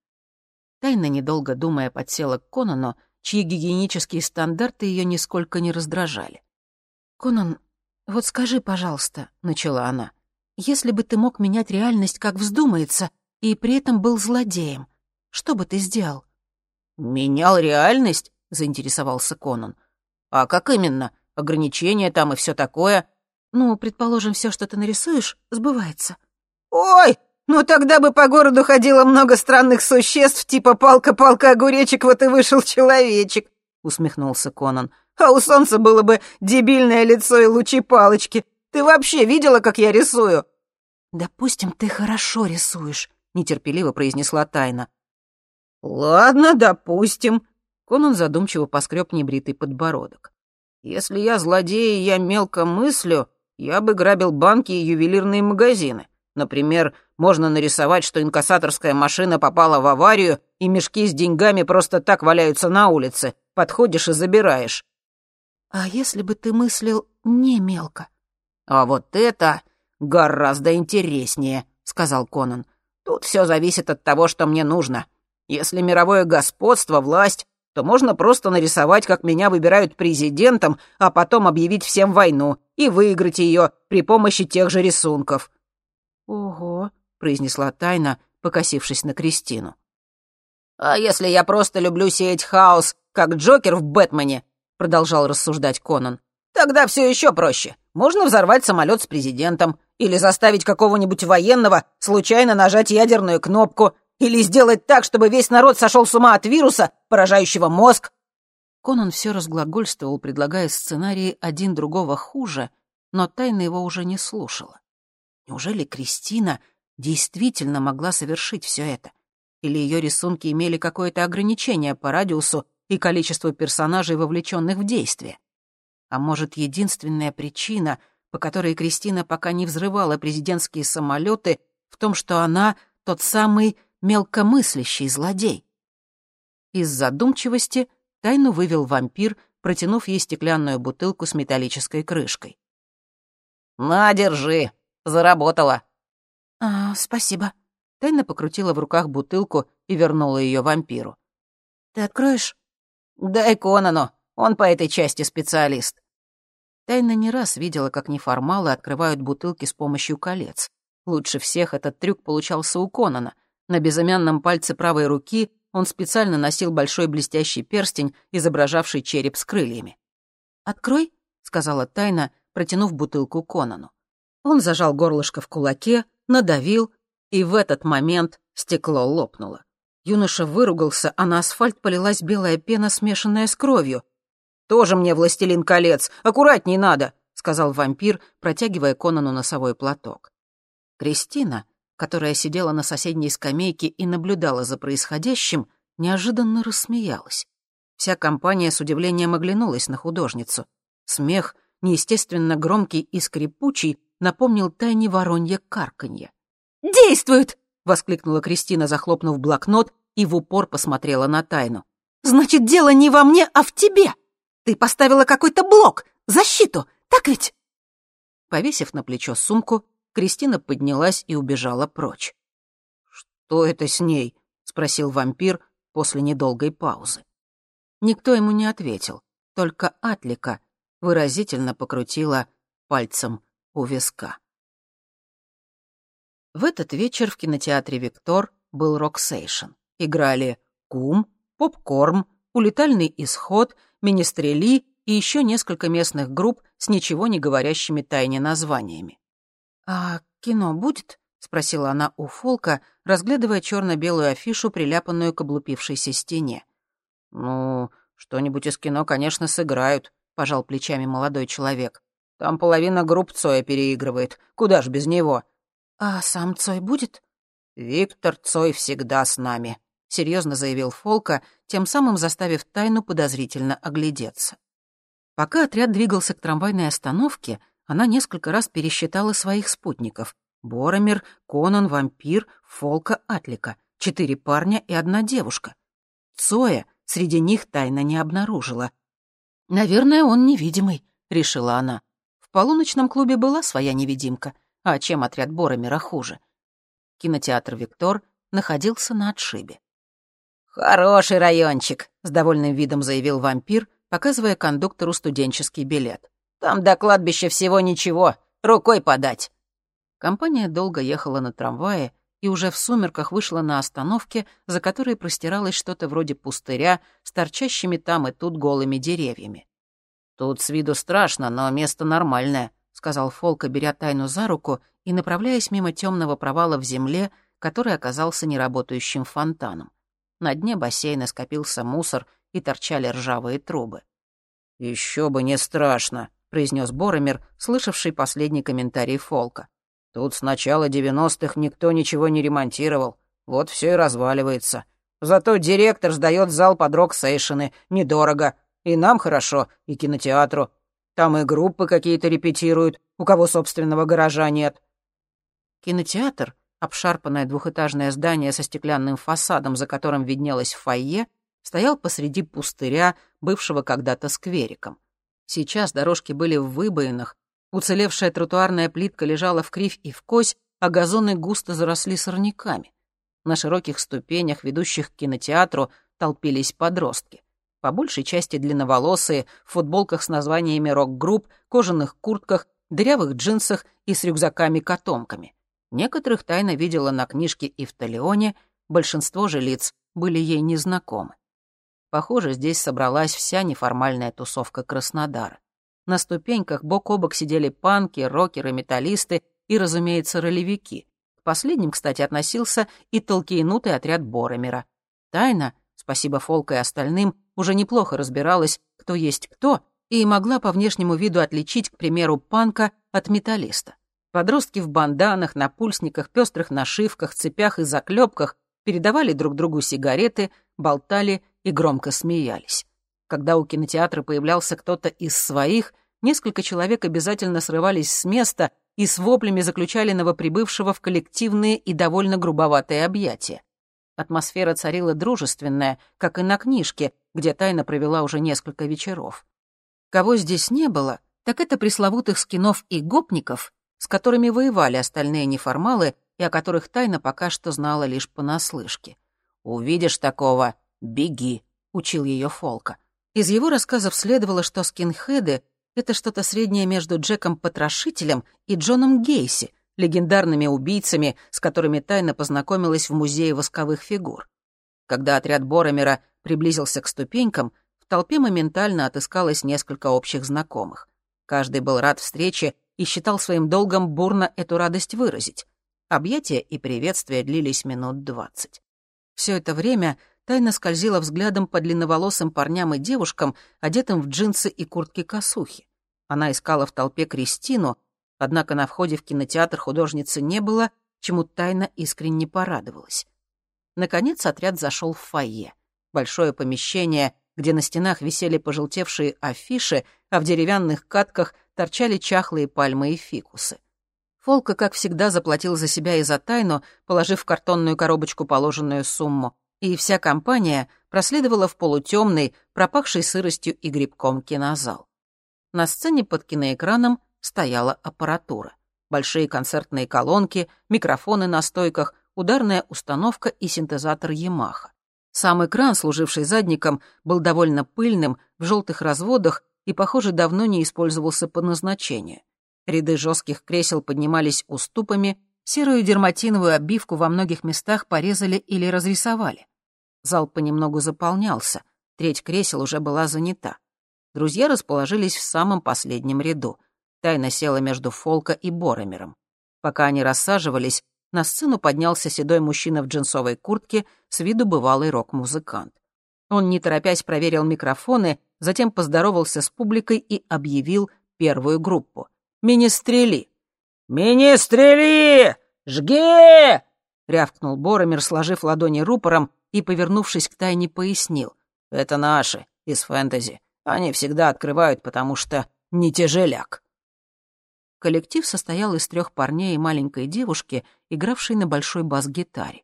Тайна, недолго думая, подсела к Конану, чьи гигиенические стандарты ее нисколько не раздражали. «Конан, вот скажи, пожалуйста», — начала она, «если бы ты мог менять реальность, как вздумается, и при этом был злодеем, что бы ты сделал?» «Менял реальность?» — заинтересовался Конан. «А как именно? Ограничения там и все такое?» «Ну, предположим, все, что ты нарисуешь, сбывается». «Ой, ну тогда бы по городу ходило много странных существ, типа палка-палка огуречек, вот и вышел человечек», — усмехнулся Конан. «А у солнца было бы дебильное лицо и лучи палочки. Ты вообще видела, как я рисую?» «Допустим, ты хорошо рисуешь», — нетерпеливо произнесла Тайна. «Ладно, допустим», Конан задумчиво поскреб небритый подбородок. «Если я злодей и я мелко мыслю, я бы грабил банки и ювелирные магазины. Например, можно нарисовать, что инкассаторская машина попала в аварию, и мешки с деньгами просто так валяются на улице. Подходишь и забираешь». «А если бы ты мыслил не мелко?» «А вот это гораздо интереснее», — сказал Конан. «Тут все зависит от того, что мне нужно. Если мировое господство, власть, то можно просто нарисовать, как меня выбирают президентом, а потом объявить всем войну и выиграть ее при помощи тех же рисунков». «Ого», — произнесла Тайна, покосившись на Кристину. «А если я просто люблю сеять хаос, как Джокер в «Бэтмене», — продолжал рассуждать Конан, «тогда все еще проще. Можно взорвать самолет с президентом или заставить какого-нибудь военного случайно нажать ядерную кнопку или сделать так, чтобы весь народ сошел с ума от вируса, поражающего мозг?» Конан все разглагольствовал, предлагая сценарии один другого хуже, но тайна его уже не слушала. Неужели Кристина действительно могла совершить все это? Или ее рисунки имели какое-то ограничение по радиусу и количеству персонажей, вовлеченных в действие? А может, единственная причина, по которой Кристина пока не взрывала президентские самолеты, в том, что она тот самый мелкомыслящий злодей. Из задумчивости тайну вывел вампир, протянув ей стеклянную бутылку с металлической крышкой. «На, держи, заработала». «А, спасибо». Тайна покрутила в руках бутылку и вернула ее вампиру. «Ты откроешь?» «Дай Конану, он по этой части специалист». Тайна не раз видела, как неформалы открывают бутылки с помощью колец. Лучше всех этот трюк получался у Конана. На безымянном пальце правой руки он специально носил большой блестящий перстень, изображавший череп с крыльями. «Открой», — сказала Тайна, протянув бутылку Конану. Он зажал горлышко в кулаке, надавил, и в этот момент стекло лопнуло. Юноша выругался, а на асфальт полилась белая пена, смешанная с кровью. «Тоже мне властелин колец! Аккуратней надо!» — сказал вампир, протягивая Конану носовой платок. Кристина, которая сидела на соседней скамейке и наблюдала за происходящим, неожиданно рассмеялась. Вся компания с удивлением оглянулась на художницу. Смех, неестественно громкий и скрипучий, напомнил тайне воронье карканье. «Действует!» — воскликнула Кристина, захлопнув блокнот и в упор посмотрела на тайну. «Значит, дело не во мне, а в тебе! Ты поставила какой-то блок, защиту, так ведь?» Повесив на плечо сумку, Кристина поднялась и убежала прочь. «Что это с ней?» — спросил вампир после недолгой паузы. Никто ему не ответил, только Атлика выразительно покрутила пальцем у виска. В этот вечер в кинотеатре «Виктор» был рок-сейшн, играли «Кум», «Попкорн», «Улетальный исход», «Менестрели» и еще несколько местных групп с ничего не говорящими тайне названиями. «А кино будет?» — спросила она у Фолка, разглядывая черно-белую афишу, приляпанную к облупившейся стене. «Ну, что-нибудь из кино, конечно, сыграют», — пожал плечами молодой человек. «Там половина групп Цоя переигрывает. Куда ж без него?» «А сам Цой будет?» «Виктор Цой всегда с нами», — серьезно заявил Фолка, тем самым заставив Тайну подозрительно оглядеться. Пока отряд двигался к трамвайной остановке, она несколько раз пересчитала своих спутников. Боромер, Конан, вампир, Фолка, Атлика. Четыре парня и одна девушка. Цоя среди них тайна не обнаружила. «Наверное, он невидимый», — решила она. В полуночном клубе была своя невидимка. А чем отряд Боромера хуже? Кинотеатр «Виктор» находился на отшибе. «Хороший райончик», — с довольным видом заявил вампир, показывая кондуктору студенческий билет. «Там до кладбища всего ничего, рукой подать». Компания долго ехала на трамвае и уже в сумерках вышла на остановке, за которой простиралось что-то вроде пустыря с торчащими там и тут голыми деревьями. «Тут с виду страшно, но место нормальное», — сказал Фолка, беря тайну за руку и направляясь мимо темного провала в земле, который оказался неработающим фонтаном. На дне бассейна скопился мусор и торчали ржавые трубы. «Еще бы не страшно», — произнес Боромер, слышавший последний комментарий Фолка. «Тут с начала девяностых никто ничего не ремонтировал. Вот все и разваливается. Зато директор сдает зал под рок-сейшены. Недорого. И нам хорошо, и кинотеатру. Там и группы какие-то репетируют, у кого собственного гаража нет». Кинотеатр Обшарпанное двухэтажное здание со стеклянным фасадом, за которым виднелось фойе, стоял посреди пустыря, бывшего когда-то сквериком. Сейчас дорожки были в выбоинах, уцелевшая тротуарная плитка лежала в кривь и в кось, а газоны густо заросли сорняками. На широких ступенях, ведущих к кинотеатру, толпились подростки. По большей части длинноволосые, в футболках с названиями рок-групп, кожаных куртках, дырявых джинсах и с рюкзаками-котомками. Некоторых тайно видела на книжке и в Талионе, большинство же лиц были ей незнакомы. Похоже, здесь собралась вся неформальная тусовка Краснодара. На ступеньках бок о бок сидели панки, рокеры, металлисты и, разумеется, ролевики. К последним, кстати, относился и толкейнутый отряд Боромера. Тайна, спасибо Фолка и остальным, уже неплохо разбиралась, кто есть кто, и могла по внешнему виду отличить, к примеру, панка от металлиста. Подростки в банданах, напульсниках, пестрых нашивках, цепях и заклепках передавали друг другу сигареты, болтали и громко смеялись. Когда у кинотеатра появлялся кто-то из своих, несколько человек обязательно срывались с места и с воплями заключали новоприбывшего в коллективные и довольно грубоватые объятия. Атмосфера царила дружественная, как и на книжке, где тайна провела уже несколько вечеров. Кого здесь не было, так это пресловутых скинов и гопников, с которыми воевали остальные неформалы и о которых тайна пока что знала лишь понаслышке. «Увидишь такого — беги», — учил ее Фолка. Из его рассказов следовало, что скинхеды — это что-то среднее между Джеком Потрошителем и Джоном Гейси, легендарными убийцами, с которыми тайно познакомилась в музее восковых фигур. Когда отряд Боромера приблизился к ступенькам, в толпе моментально отыскалось несколько общих знакомых. Каждый был рад встрече и считал своим долгом бурно эту радость выразить. Объятия и приветствия длились минут двадцать. Все это время тайно скользила взглядом по длинноволосым парням и девушкам, одетым в джинсы и куртки-косухи. Она искала в толпе Кристину, однако на входе в кинотеатр художницы не было, чему тайно искренне порадовалась. Наконец отряд зашел в фойе. Большое помещение, где на стенах висели пожелтевшие афиши, а в деревянных катках торчали чахлые пальмы и фикусы. Фолка, как всегда, заплатил за себя и за тайну, положив в картонную коробочку положенную сумму, и вся компания проследовала в полутемный, пропахший сыростью и грибком кинозал. На сцене под киноэкраном стояла аппаратура. Большие концертные колонки, микрофоны на стойках, ударная установка и синтезатор Ямаха. Сам экран, служивший задником, был довольно пыльным, в желтых разводах и, похоже, давно не использовался по назначению. Ряды жестких кресел поднимались уступами, серую дерматиновую обивку во многих местах порезали или разрисовали. Зал понемногу заполнялся, треть кресел уже была занята. Друзья расположились в самом последнем ряду. Тайна села между Фолка и Боромером. Пока они рассаживались, на сцену поднялся седой мужчина в джинсовой куртке, с виду бывалый рок-музыкант. Он, не торопясь, проверил микрофоны, затем поздоровался с публикой и объявил первую группу — Министрели!» «Министрели! Жги!» — рявкнул Боромер, сложив ладони рупором и, повернувшись к тайне, пояснил. «Это наши, из фэнтези. Они всегда открывают, потому что не тяжеляк». Коллектив состоял из трех парней и маленькой девушки, игравшей на большой бас-гитаре.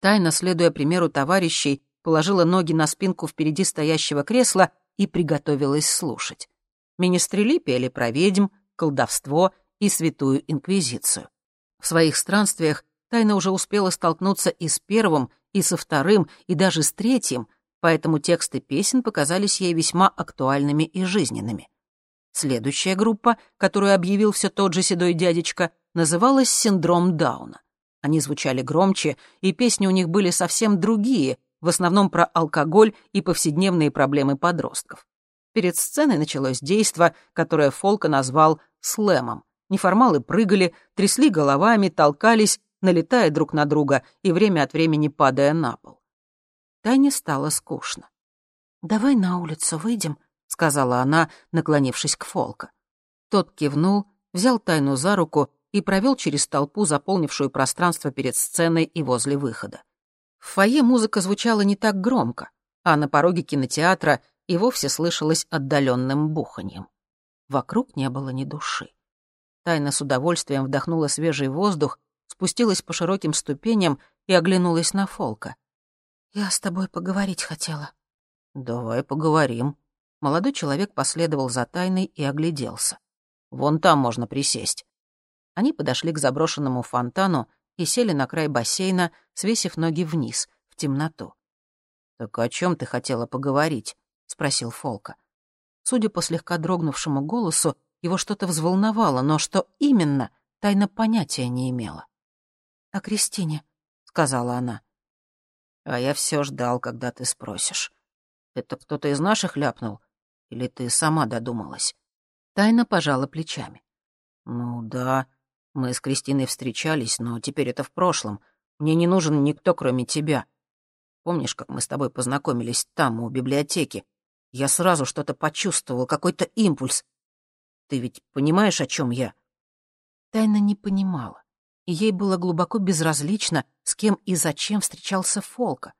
Тайна, следуя примеру товарищей, положила ноги на спинку впереди стоящего кресла и приготовилась слушать. Министрели пели про ведьм, колдовство и святую инквизицию. В своих странствиях Тайна уже успела столкнуться и с первым, и со вторым, и даже с третьим, поэтому тексты песен показались ей весьма актуальными и жизненными. Следующая группа, которую объявил все тот же седой дядечка, называлась «Синдром Дауна». Они звучали громче, и песни у них были совсем другие, в основном про алкоголь и повседневные проблемы подростков. Перед сценой началось действо, которое Фолка назвал слэмом. Неформалы прыгали, трясли головами, толкались, налетая друг на друга и время от времени падая на пол. Тайне стало скучно. «Давай на улицу выйдем», — сказала она, наклонившись к Фолка. Тот кивнул, взял Тайну за руку и провел через толпу, заполнившую пространство перед сценой и возле выхода. В фойе музыка звучала не так громко, а на пороге кинотеатра и вовсе слышалось отдаленным буханьем. Вокруг не было ни души. Тайна с удовольствием вдохнула свежий воздух, спустилась по широким ступеням и оглянулась на Фолка. «Я с тобой поговорить хотела». «Давай поговорим». Молодой человек последовал за Тайной и огляделся. «Вон там можно присесть». Они подошли к заброшенному фонтану и сели на край бассейна, свесив ноги вниз, в темноту. «Так о чем ты хотела поговорить?» — спросил Фолка. Судя по слегка дрогнувшему голосу, его что-то взволновало, но что именно, тайна понятия не имела. «О Кристине», — сказала она. «А я все ждал, когда ты спросишь. Это кто-то из наших ляпнул? Или ты сама додумалась?» Тайна пожала плечами. «Ну да, мы с Кристиной встречались, но теперь это в прошлом. Мне не нужен никто, кроме тебя. Помнишь, как мы с тобой познакомились там, у библиотеки, я сразу что-то почувствовал, какой-то импульс. Ты ведь понимаешь, о чем я?» Тайна не понимала, и ей было глубоко безразлично, с кем и зачем встречался Фолка.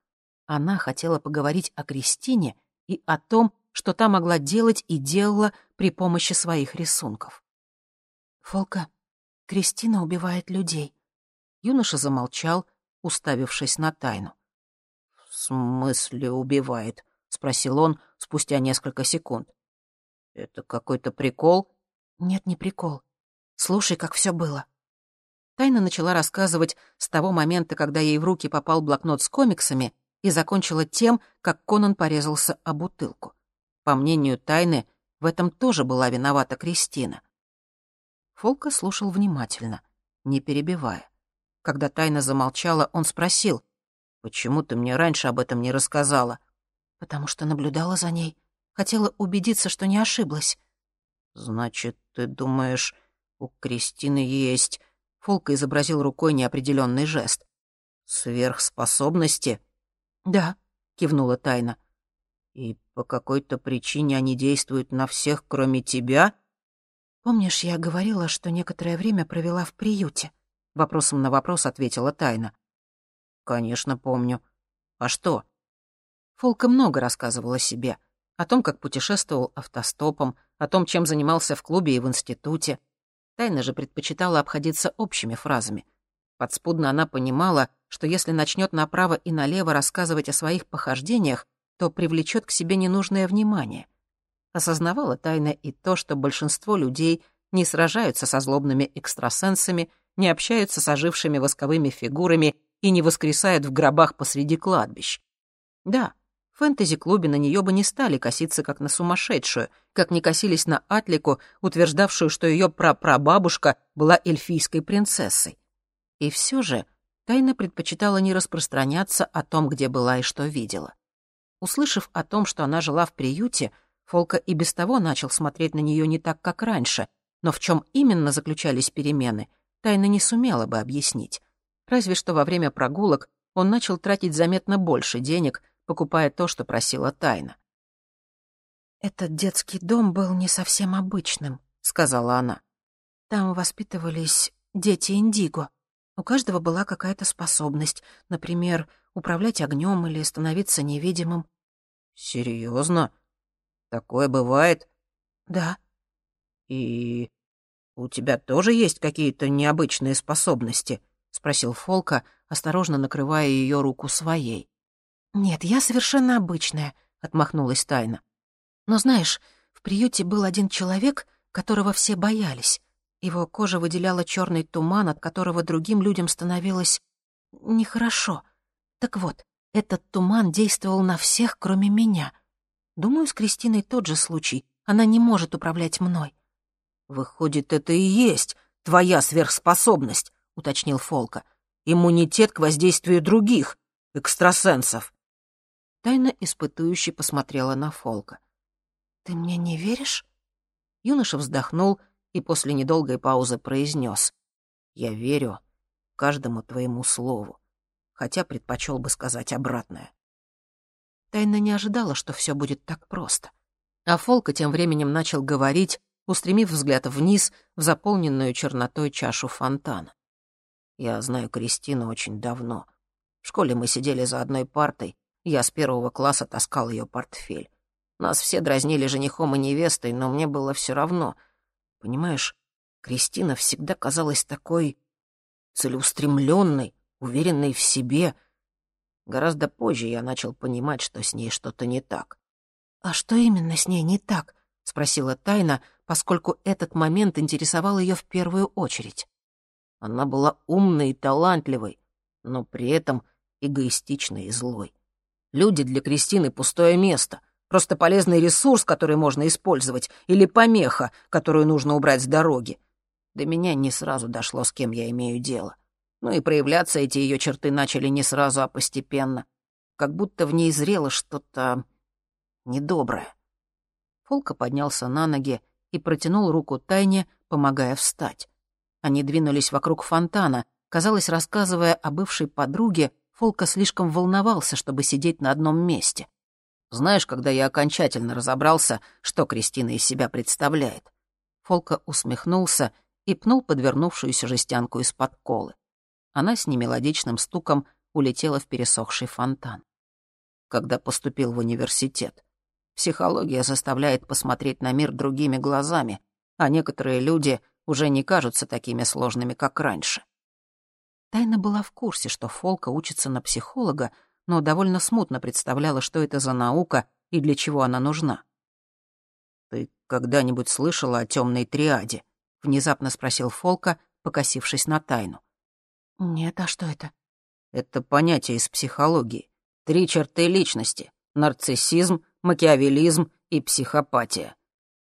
Она хотела поговорить о Кристине и о том, что та могла делать и делала при помощи своих рисунков. «Фолка, Кристина убивает людей». Юноша замолчал, уставившись на тайну. «В смысле убивает?» — спросил он спустя несколько секунд. «Это какой-то прикол?» «Нет, не прикол. Слушай, как все было». Тайна начала рассказывать с того момента, когда ей в руки попал блокнот с комиксами, и закончила тем, как Конан порезался о бутылку. По мнению Тайны, в этом тоже была виновата Кристина. Фолка слушал внимательно. не перебивая. Когда Тайна замолчала, он спросил, «Почему ты мне раньше об этом не рассказала?» «Потому что наблюдала за ней. Хотела убедиться, что не ошиблась». «Значит, ты думаешь, у Кристины есть...» Фолка изобразил рукой неопределенный жест. «Сверхспособности?» «Да», — кивнула Тайна. «И по какой-то причине они действуют на всех, кроме тебя?» «Помнишь, я говорила, что некоторое время провела в приюте?» Вопросом на вопрос ответила Тайна. «Конечно, помню. А что?» Фолка много рассказывал о себе. О том, как путешествовал автостопом, о том, чем занимался в клубе и в институте. Тайна же предпочитала обходиться общими фразами. Подспудно она понимала, что если начнет направо и налево рассказывать о своих похождениях, то привлечет к себе ненужное внимание — Осознавала тайно и то, что большинство людей не сражаются со злобными экстрасенсами, не общаются с ожившими восковыми фигурами и не воскресают в гробах посреди кладбищ. Да, в фэнтези-клубе на нее бы не стали коситься как на сумасшедшую, как не косились на Атлику, утверждавшую, что ее прапрабабушка была эльфийской принцессой. И все же тайна предпочитала не распространяться о том, где была и что видела. Услышав о том, что она жила в приюте, Фолка и без того начал смотреть на нее не так, как раньше, но в чем именно заключались перемены, Тайна не сумела бы объяснить. Разве что во время прогулок он начал тратить заметно больше денег, покупая то, что просила Тайна. «Этот детский дом был не совсем обычным», — сказала она. «Там воспитывались дети Индиго. У каждого была какая-то способность, например, управлять огнем или становиться невидимым». «Серьезно?» Такое бывает? Да. И у тебя тоже есть какие-то необычные способности? Спросил Фолка, осторожно накрывая ее руку своей. Нет, я совершенно обычная, отмахнулась Тайна. Но знаешь, в приюте был один человек, которого все боялись. Его кожа выделяла черный туман, от которого другим людям становилось нехорошо. Так вот, этот туман действовал на всех, кроме меня. Думаю, с Кристиной тот же случай. Она не может управлять мной. «Выходит, это и есть твоя сверхспособность», — уточнил Фолка. «Иммунитет к воздействию других, экстрасенсов». Тайна испытующе посмотрела на Фолка. «Ты мне не веришь?» Юноша вздохнул и после недолгой паузы произнес: «Я верю каждому твоему слову, хотя предпочел бы сказать обратное. Тайна не ожидала, что все будет так просто. А Фолка тем временем начал говорить, устремив взгляд вниз в заполненную чернотой чашу фонтана. «Я знаю Кристину очень давно. В школе мы сидели за одной партой, я с первого класса таскал ее портфель. Нас все дразнили женихом и невестой, но мне было все равно. Понимаешь, Кристина всегда казалась такой целеустремленной, уверенной в себе — Гораздо позже я начал понимать, что с ней что-то не так. «А что именно с ней не так?» — спросила Тайна, поскольку этот момент интересовал ее в первую очередь. Она была умной и талантливой, но при этом эгоистичной и злой. Люди для Кристины — пустое место, просто полезный ресурс, который можно использовать, или помеха, которую нужно убрать с дороги. До меня не сразу дошло, с кем я имею дело. Ну и проявляться эти ее черты начали не сразу, а постепенно. Как будто в ней зрело что-то недоброе. Фолка поднялся на ноги и протянул руку Тайне, помогая встать. Они двинулись вокруг фонтана. Казалось, рассказывая о бывшей подруге, Фолка слишком волновался, чтобы сидеть на одном месте. Знаешь, когда я окончательно разобрался, что Кристина из себя представляет? Фолка усмехнулся и пнул подвернувшуюся жестянку из-под колы она с немелодичным стуком улетела в пересохший фонтан. Когда поступил в университет, психология заставляет посмотреть на мир другими глазами, а некоторые люди уже не кажутся такими сложными, как раньше. Тайна была в курсе, что Фолка учится на психолога, но довольно смутно представляла, что это за наука и для чего она нужна. «Ты когда-нибудь слышала о темной триаде?» — внезапно спросил Фолка, покосившись на тайну. «Нет, а что это?» «Это понятие из психологии. Три черты личности — нарциссизм, макиавелизм и психопатия».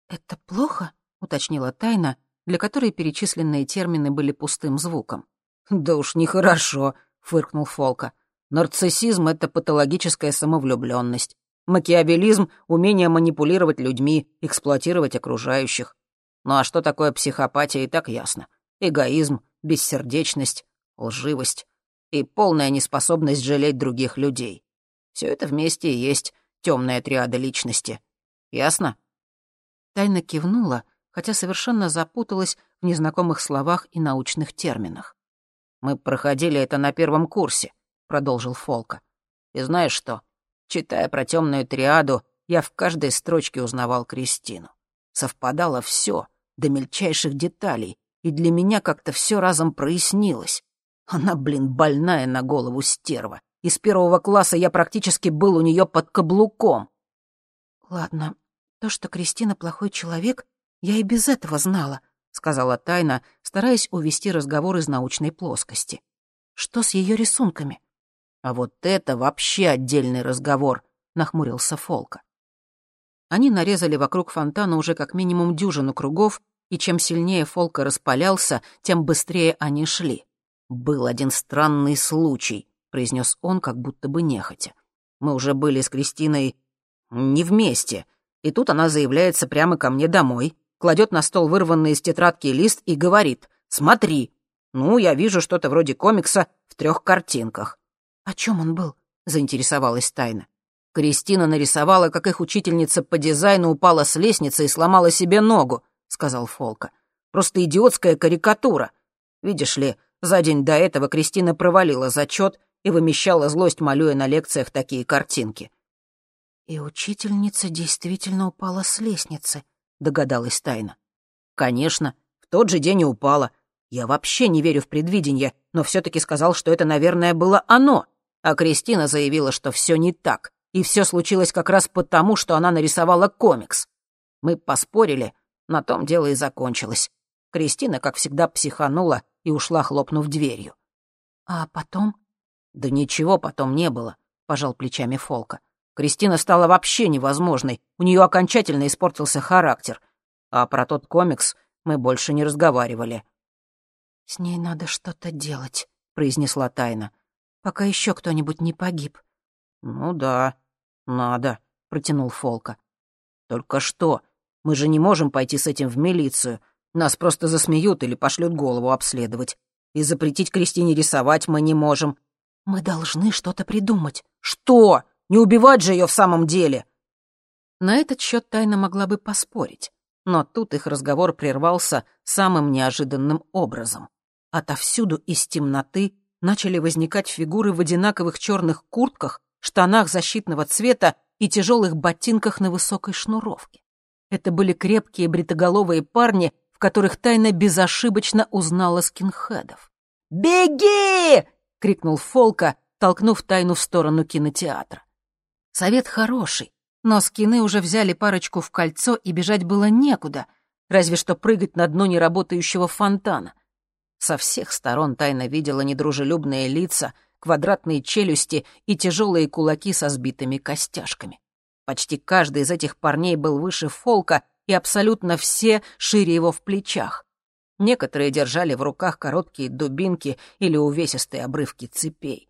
«Это плохо?» — уточнила Тайна, для которой перечисленные термины были пустым звуком. «Да уж нехорошо», — фыркнул Фолка. «Нарциссизм — это патологическая самовлюбленность. Макиавелизм — умение манипулировать людьми, эксплуатировать окружающих. Ну а что такое психопатия, и так ясно. Эгоизм, бессердечность, лживость и полная неспособность жалеть других людей. Все это вместе и есть темная триада личности. Ясно? Тайна кивнула, хотя совершенно запуталась в незнакомых словах и научных терминах. «Мы проходили это на первом курсе», — продолжил Фолка. «И знаешь что? Читая про темную триаду, я в каждой строчке узнавал Кристину. Совпадало все до мельчайших деталей, и для меня как-то все разом прояснилось. Она, блин, больная на голову стерва. Из первого класса я практически был у нее под каблуком. «Ладно, то, что Кристина плохой человек, я и без этого знала», — сказала Тайна, стараясь увести разговор из научной плоскости. «Что с ее рисунками?» «А вот это вообще отдельный разговор», — нахмурился Фолка. Они нарезали вокруг фонтана уже как минимум дюжину кругов, и чем сильнее Фолка распалялся, тем быстрее они шли. «Был один странный случай», — произнес он, как будто бы нехотя. «Мы уже были с Кристиной не вместе, и тут она заявляется прямо ко мне домой, кладет на стол вырванный из тетрадки лист и говорит «Смотри». Ну, я вижу что-то вроде комикса в трех картинках. «О чем он был?» — заинтересовалась Тайна. Кристина нарисовала, как их учительница по дизайну упала с лестницы и сломала себе ногу, — сказал Фолка. «Просто идиотская карикатура. Видишь ли, за день до этого Кристина провалила зачет и вымещала злость, малюя на лекциях такие картинки. «И учительница действительно упала с лестницы», — догадалась Тайна. «Конечно, в тот же день и упала. Я вообще не верю в предвидение, но все-таки сказал, что это, наверное, было оно. А Кристина заявила, что все не так, и все случилось как раз потому, что она нарисовала комикс. Мы поспорили, на том дело и закончилось. Кристина, как всегда, психанула и ушла, хлопнув дверью. «А потом?» «Да ничего потом не было», — пожал плечами Фолка. Кристина стала вообще невозможной, у нее окончательно испортился характер. А про тот комикс мы больше не разговаривали. «С ней надо что-то делать», — произнесла Тайна, «пока еще кто-нибудь не погиб». «Ну да, надо», — протянул Фолка. «Только что? Мы же не можем пойти с этим в милицию. Нас просто засмеют или пошлют голову обследовать. И запретить Кристине рисовать мы не можем. Мы должны что-то придумать. Что? Не убивать же ее в самом деле. На этот счет Тайна могла бы поспорить. Но тут их разговор прервался самым неожиданным образом. Отовсюду из темноты начали возникать фигуры в одинаковых черных куртках, штанах защитного цвета и тяжелых ботинках на высокой шнуровке. Это были крепкие бритоголовые парни в которых тайна безошибочно узнала скинхедов. «Беги!» — крикнул Фолка, толкнув тайну в сторону кинотеатра. Совет хороший, но скины уже взяли парочку в кольцо, и бежать было некуда, разве что прыгать на дно неработающего фонтана. Со всех сторон тайна видела недружелюбные лица, квадратные челюсти и тяжелые кулаки со сбитыми костяшками. Почти каждый из этих парней был выше Фолка и абсолютно все шире его в плечах. Некоторые держали в руках короткие дубинки или увесистые обрывки цепей.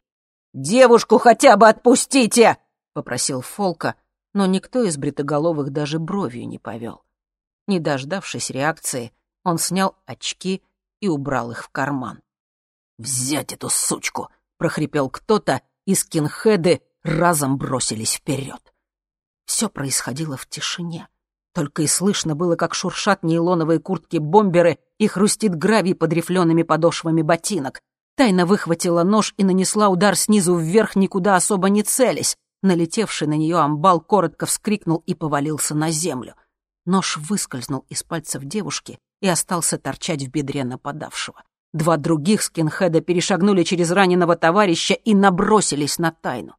«Девушку хотя бы отпустите!» — попросил Фолка, но никто из бритоголовых даже бровью не повел. Не дождавшись реакции, он снял очки и убрал их в карман. «Взять эту сучку!» — прохрипел кто-то, и скинхеды разом бросились вперед. Все происходило в тишине. Только и слышно было, как шуршат нейлоновые куртки-бомберы и хрустит гравий под рифлеными подошвами ботинок. Тайна выхватила нож и нанесла удар снизу вверх, никуда особо не целясь. Налетевший на нее амбал коротко вскрикнул и повалился на землю. Нож выскользнул из пальцев девушки и остался торчать в бедре нападавшего. Два других скинхеда перешагнули через раненого товарища и набросились на тайну.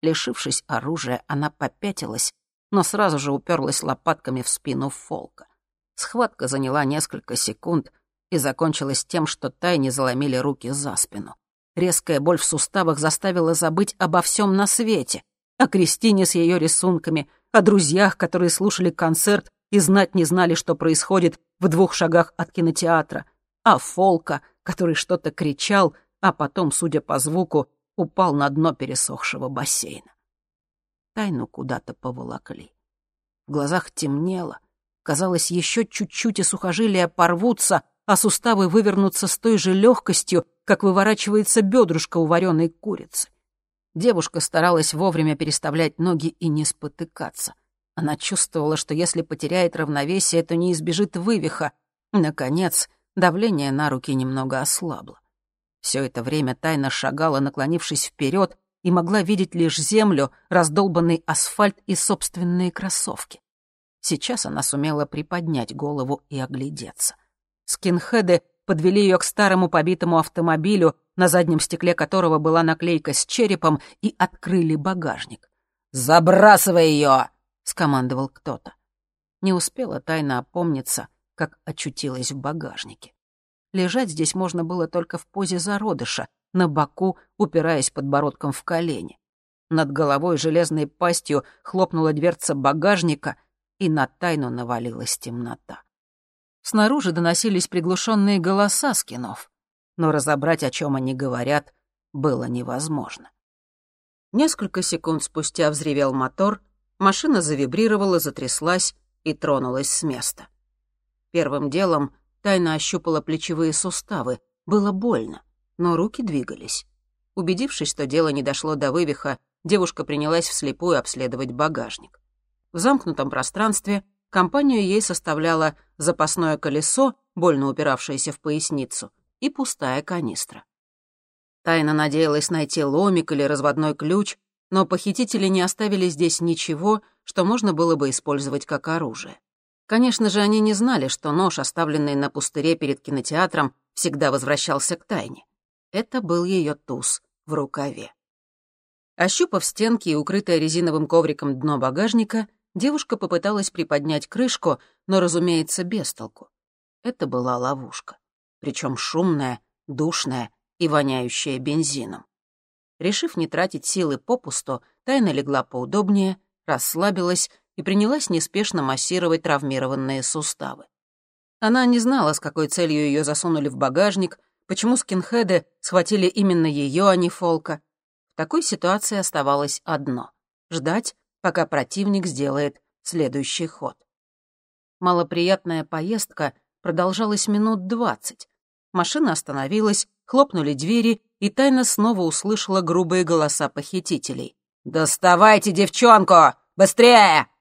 Лишившись оружия, она попятилась но сразу же уперлась лопатками в спину Фолка. Схватка заняла несколько секунд и закончилась тем, что Тайне заломили руки за спину. Резкая боль в суставах заставила забыть обо всем на свете. О Кристине с ее рисунками, о друзьях, которые слушали концерт и знать не знали, что происходит в двух шагах от кинотеатра, а Фолка, который что-то кричал, а потом, судя по звуку, упал на дно пересохшего бассейна. Тайну куда-то поволокли. В глазах темнело. Казалось, еще чуть-чуть и сухожилия порвутся, а суставы вывернутся с той же легкостью, как выворачивается бедрышко у вареной курицы. Девушка старалась вовремя переставлять ноги и не спотыкаться. Она чувствовала, что если потеряет равновесие, то не избежит вывиха. Наконец, давление на руки немного ослабло. Все это время тайно шагала, наклонившись вперед, и могла видеть лишь землю, раздолбанный асфальт и собственные кроссовки. Сейчас она сумела приподнять голову и оглядеться. Скинхеды подвели ее к старому побитому автомобилю, на заднем стекле которого была наклейка с черепом, и открыли багажник. «Забрасывай ее!» — скомандовал кто-то. Не успела тайно опомниться, как очутилась в багажнике. Лежать здесь можно было только в позе зародыша, на боку, упираясь подбородком в колени. Над головой железной пастью хлопнула дверца багажника, и на тайну навалилась темнота. Снаружи доносились приглушенные голоса скинов, но разобрать, о чем они говорят, было невозможно. Несколько секунд спустя взревел мотор, машина завибрировала, затряслась и тронулась с места. Первым делом тайно ощупала плечевые суставы. Было больно, но руки двигались. Убедившись, что дело не дошло до вывиха, девушка принялась вслепую обследовать багажник. В замкнутом пространстве компанию ей составляло запасное колесо, больно упиравшееся в поясницу, и пустая канистра. Тайна надеялась найти ломик или разводной ключ, но похитители не оставили здесь ничего, что можно было бы использовать как оружие. Конечно же, они не знали, что нож, оставленный на пустыре перед кинотеатром, всегда возвращался к тайне. Это был ее туз в рукаве. Ощупав стенки и укрытое резиновым ковриком дно багажника, девушка попыталась приподнять крышку, но, разумеется, без толку. Это была ловушка, причем шумная, душная и воняющая бензином. Решив не тратить силы попусту, Тайна легла поудобнее, расслабилась и принялась неспешно массировать травмированные суставы. Она не знала, с какой целью ее засунули в багажник, почему скинхеды схватили именно ее, а не Фолка. В такой ситуации оставалось одно — ждать, пока противник сделает следующий ход. Малоприятная поездка продолжалась минут двадцать. Машина остановилась, хлопнули двери, и тайно снова услышала грубые голоса похитителей. «Доставайте девчонку! Быстрее!»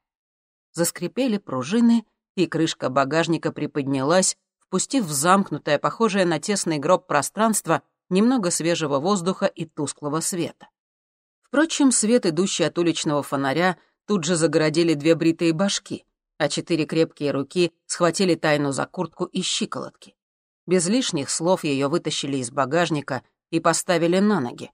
Заскрипели пружины, и крышка багажника приподнялась, впустив в замкнутое, похожее на тесный гроб пространство, немного свежего воздуха и тусклого света. Впрочем, свет, идущий от уличного фонаря, тут же загородили две бритые башки, а четыре крепкие руки схватили тайну за куртку и щиколотки. Без лишних слов ее вытащили из багажника и поставили на ноги.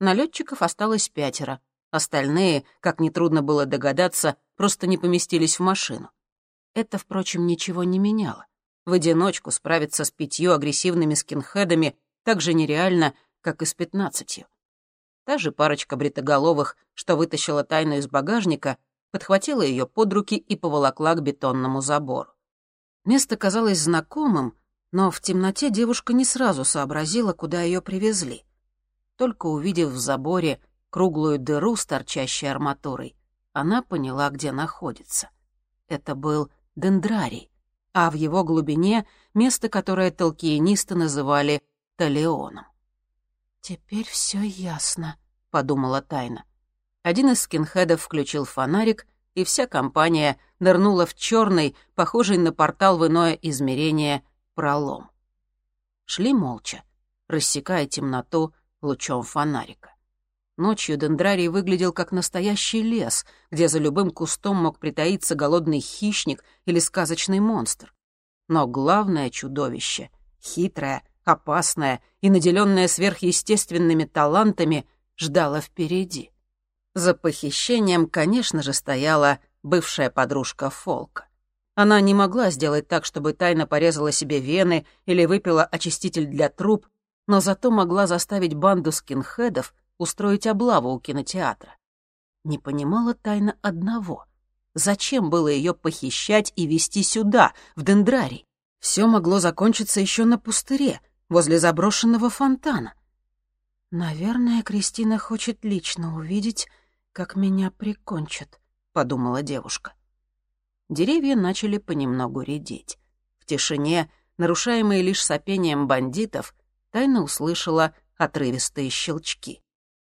Налетчиков осталось пятеро, остальные, как нетрудно было догадаться, просто не поместились в машину. Это, впрочем, ничего не меняло. В одиночку справиться с пятью агрессивными скинхедами так же нереально, как и с пятнадцатью. Та же парочка бритоголовых, что вытащила тайну из багажника, подхватила ее под руки и поволокла к бетонному забору. Место казалось знакомым, но в темноте девушка не сразу сообразила, куда ее привезли. Только увидев в заборе круглую дыру с торчащей арматурой, она поняла, где находится. Это был дендрарий, а в его глубине место, которое толкиенисты называли Талеоном. «Теперь все ясно», — подумала Тайна. Один из скинхедов включил фонарик, и вся компания нырнула в черный, похожий на портал в иное измерение, пролом. Шли молча, рассекая темноту лучом фонарика. Ночью дендрарий выглядел как настоящий лес, где за любым кустом мог притаиться голодный хищник или сказочный монстр. Но главное чудовище, хитрое, опасное и наделенное сверхъестественными талантами, ждало впереди. За похищением, конечно же, стояла бывшая подружка Фолка. Она не могла сделать так, чтобы тайно порезала себе вены или выпила очиститель для труб, но зато могла заставить банду скинхедов устроить облаву у кинотеатра. Не понимала тайна одного. Зачем было ее похищать и вести сюда, в Дендрарий? Все могло закончиться еще на пустыре, возле заброшенного фонтана. «Наверное, Кристина хочет лично увидеть, как меня прикончат», — подумала девушка. Деревья начали понемногу редеть. В тишине, нарушаемой лишь сопением бандитов, тайно услышала отрывистые щелчки.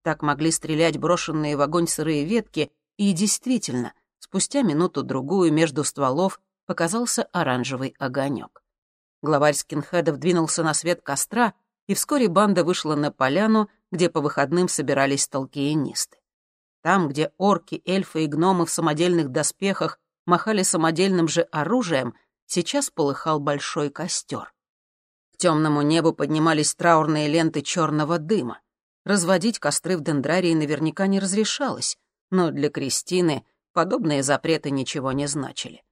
Так могли стрелять брошенные в огонь сырые ветки, и действительно, спустя минуту-другую между стволов показался оранжевый огонек. Главарь скинхедов двинулся на свет костра, и вскоре банда вышла на поляну, где по выходным собирались толкиенисты. Там, где орки, эльфы и гномы в самодельных доспехах махали самодельным же оружием, сейчас полыхал большой костер. К темному небу поднимались траурные ленты черного дыма. Разводить костры в дендрарии наверняка не разрешалось, но для Кристины подобные запреты ничего не значили.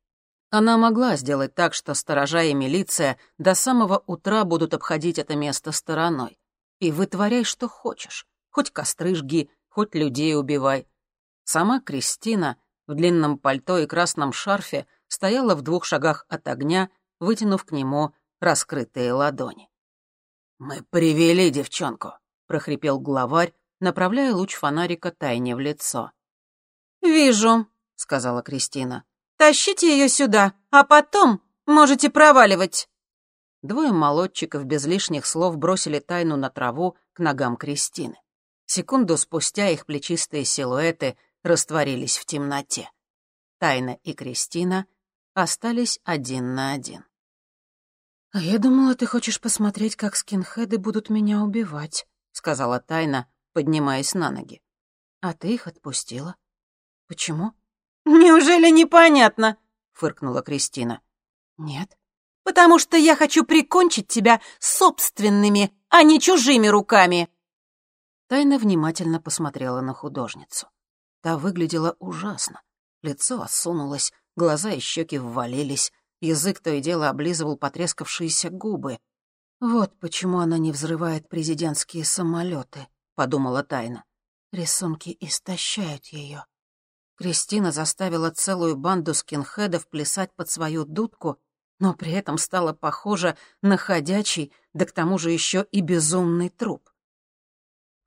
Она могла сделать так, что сторожа и милиция до самого утра будут обходить это место стороной. И вытворяй, что хочешь. Хоть костры жги, хоть людей убивай. Сама Кристина в длинном пальто и красном шарфе стояла в двух шагах от огня, вытянув к нему раскрытые ладони. «Мы привели девчонку», — прохрипел главарь, направляя луч фонарика тайне в лицо. «Вижу», — сказала Кристина. Тащите ее сюда, а потом можете проваливать». Двое молодчиков без лишних слов бросили тайну на траву к ногам Кристины. Секунду спустя их плечистые силуэты растворились в темноте. Тайна и Кристина остались один на один. «А я думала, ты хочешь посмотреть, как скинхеды будут меня убивать», — сказала Тайна, поднимаясь на ноги. «А ты их отпустила. Почему?» «Неужели непонятно?» — фыркнула Кристина. «Нет». «Потому что я хочу прикончить тебя собственными, а не чужими руками». Тайна внимательно посмотрела на художницу. Та выглядела ужасно. Лицо осунулось, глаза и щеки ввалились, язык то и дело облизывал потрескавшиеся губы. «Вот почему она не взрывает президентские самолеты», — подумала Тайна. «Рисунки истощают ее. Кристина заставила целую банду скинхедов плясать под свою дудку, но при этом стала похожа на ходячий, да к тому же еще и безумный труп.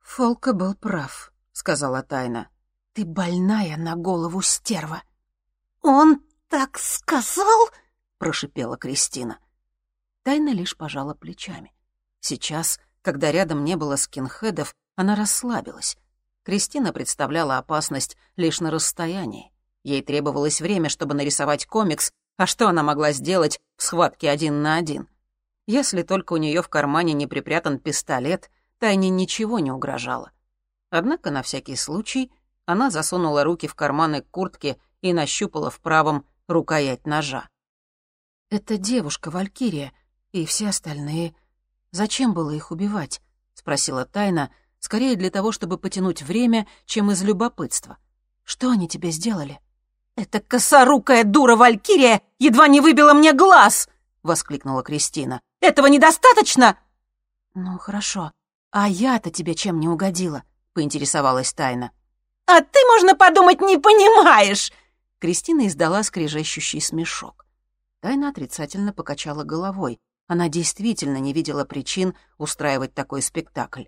«Фолка был прав», — сказала Тайна. «Ты больная на голову стерва». «Он так сказал?» — прошипела Кристина. Тайна лишь пожала плечами. Сейчас, когда рядом не было скинхедов, она расслабилась. Кристина представляла опасность лишь на расстоянии. Ей требовалось время, чтобы нарисовать комикс, а что она могла сделать в схватке один на один? Если только у нее в кармане не припрятан пистолет, Тайне ничего не угрожало. Однако на всякий случай она засунула руки в карманы куртки и нащупала в правом рукоять ножа. «Это девушка, Валькирия, и все остальные. Зачем было их убивать?» — спросила Тайна, скорее для того, чтобы потянуть время, чем из любопытства. Что они тебе сделали? «Эта косорукая дура Валькирия едва не выбила мне глаз!» — воскликнула Кристина. «Этого недостаточно?» «Ну, хорошо. А я-то тебе чем не угодила?» — поинтересовалась Тайна. «А ты, можно подумать, не понимаешь!» Кристина издала скрежещущий смешок. Тайна отрицательно покачала головой. Она действительно не видела причин устраивать такой спектакль.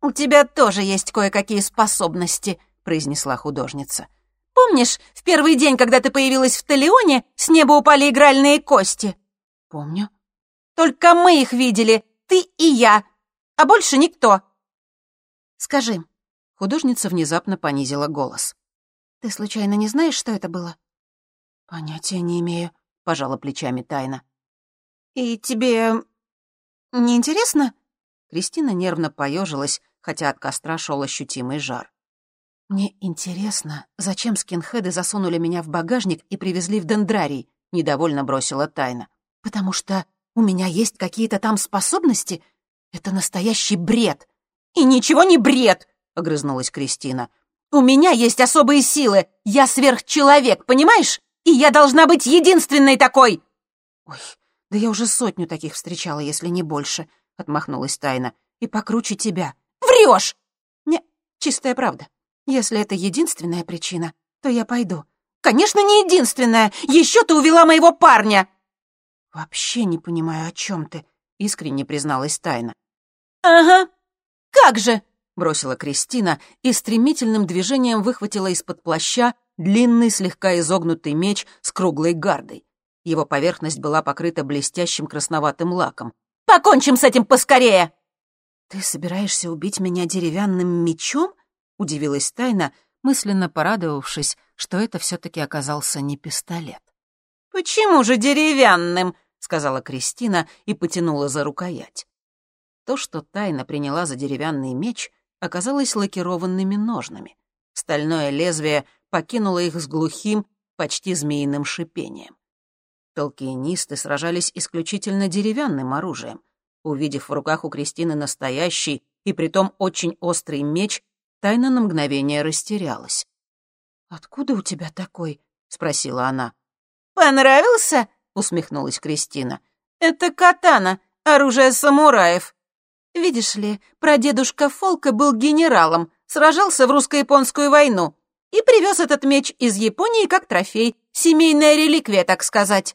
«У тебя тоже есть кое-какие способности», — произнесла художница. «Помнишь, в первый день, когда ты появилась в Талионе, с неба упали игральные кости?» «Помню». «Только мы их видели, ты и я, а больше никто». «Скажи», — художница внезапно понизила голос. «Ты случайно не знаешь, что это было?» «Понятия не имею», — пожала плечами Тайна. «И тебе не интересно?» Кристина нервно поежилась, хотя от костра шел ощутимый жар. «Мне интересно, зачем скинхеды засунули меня в багажник и привезли в дендрарий?» — недовольно бросила Тайна. «Потому что у меня есть какие-то там способности? Это настоящий бред!» «И ничего не бред!» — огрызнулась Кристина. «У меня есть особые силы! Я сверхчеловек, понимаешь? И я должна быть единственной такой!» «Ой, да я уже сотню таких встречала, если не больше», — отмахнулась Тайна. «И покруче тебя». Врешь!» «Не, чистая правда. Если это единственная причина, то я пойду». конечно, не единственная. Еще ты увела моего парня!» «Вообще не понимаю, о чем ты», — искренне призналась Тайна. «Ага, как же!» — бросила Кристина и стремительным движением выхватила из-под плаща длинный слегка изогнутый меч с круглой гардой. Его поверхность была покрыта блестящим красноватым лаком. «Покончим с этим поскорее!» «Ты собираешься убить меня деревянным мечом?» — удивилась Тайна, мысленно порадовавшись, что это все-таки оказался не пистолет. «Почему же деревянным?» — сказала Кристина и потянула за рукоять. То, что Тайна приняла за деревянный меч, оказалось лакированными ножнами. Стальное лезвие покинуло их с глухим, почти змеиным шипением. Толкиенисты сражались исключительно деревянным оружием. Увидев в руках у Кристины настоящий и притом очень острый меч, Тайна на мгновение растерялась. «Откуда у тебя такой?» — спросила она. «Понравился?» — усмехнулась Кристина. «Это катана, оружие самураев. Видишь ли, прадедушка Фолка был генералом, сражался в русско-японскую войну и привез этот меч из Японии как трофей, семейная реликвия, так сказать.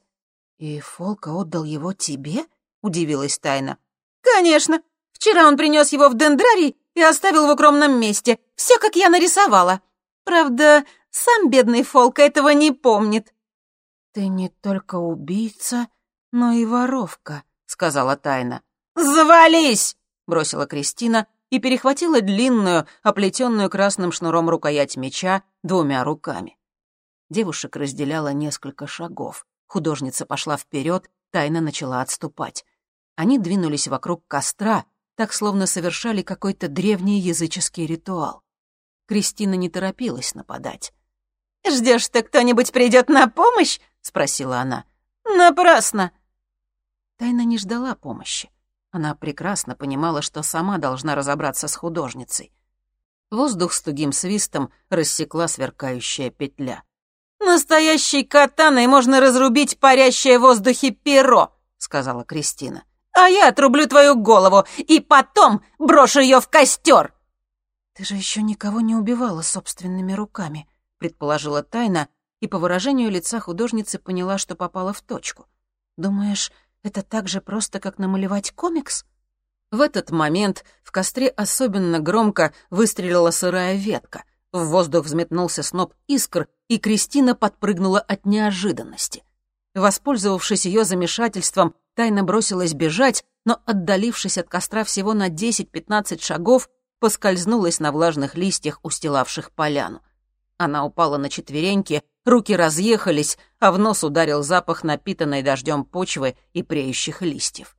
«И Фолка отдал его тебе?» — удивилась Тайна. «Конечно. Вчера он принес его в дендрарий и оставил в укромном месте. Все, как я нарисовала. Правда, сам бедный Фолка этого не помнит». «Ты не только убийца, но и воровка», — сказала Тайна. «Завались!» — бросила Кристина и перехватила длинную, оплетенную красным шнуром рукоять меча двумя руками. Девушек разделяло несколько шагов. Художница пошла вперед, тайно начала отступать. Они двинулись вокруг костра, так словно совершали какой-то древний языческий ритуал. Кристина не торопилась нападать. «Ждешь, что кто-нибудь придет на помощь?» — спросила она. «Напрасно!» Тайна не ждала помощи. Она прекрасно понимала, что сама должна разобраться с художницей. Воздух с тугим свистом рассекла сверкающая петля. «Настоящей катаной можно разрубить парящее в воздухе перо», — сказала Кристина. «А я отрублю твою голову и потом брошу ее в костер». «Ты же еще никого не убивала собственными руками», — предположила Тайна, и по выражению лица художницы поняла, что попала в точку. «Думаешь, это так же просто, как намалевать комикс?» В этот момент в костре особенно громко выстрелила сырая ветка — в воздух взметнулся сноп искр, и Кристина подпрыгнула от неожиданности. Воспользовавшись ее замешательством, тайно бросилась бежать, но, отдалившись от костра всего на 10-15 шагов, поскользнулась на влажных листьях, устилавших поляну. Она упала на четвереньки, руки разъехались, а в нос ударил запах напитанной дождем почвы и преющих листьев.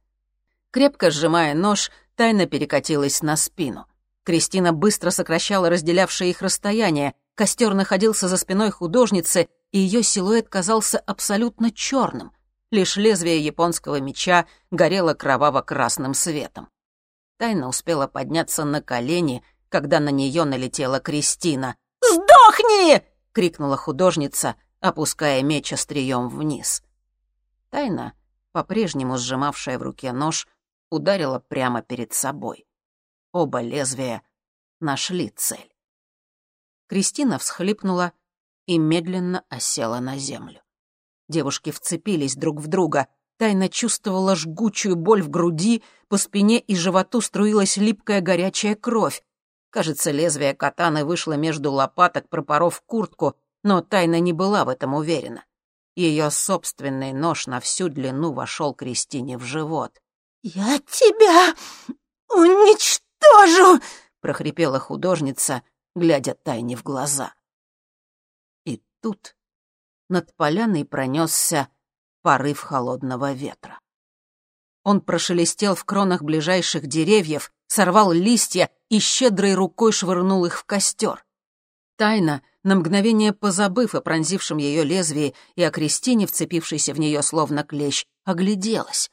Крепко сжимая нож, тайно перекатилась на спину — Кристина быстро сокращала разделявшее их расстояние. Костер находился за спиной художницы, и ее силуэт казался абсолютно черным. Лишь лезвие японского меча горело кроваво-красным светом. Тайна успела подняться на колени, когда на нее налетела Кристина. «Сдохни!» — крикнула художница, опуская меч острием вниз. Тайна, по-прежнему сжимавшая в руке нож, ударила прямо перед собой. Оба лезвия нашли цель. Кристина всхлипнула и медленно осела на землю. Девушки вцепились друг в друга. Тайна чувствовала жгучую боль в груди, по спине и животу струилась липкая горячая кровь. Кажется, лезвие катаны вышло между лопаток, пропоров куртку, но Тайна не была в этом уверена. Ее собственный нож на всю длину вошел Кристине в живот. «Я тебя уничтожу!» уничтожу!» — прохрипела художница, глядя Тайне в глаза. И тут над поляной пронесся порыв холодного ветра. Он прошелестел в кронах ближайших деревьев, сорвал листья и щедрой рукой швырнул их в костер. Тайна, на мгновение позабыв о пронзившем ее лезвии и о Кристине, вцепившейся в нее словно клещ, огляделась.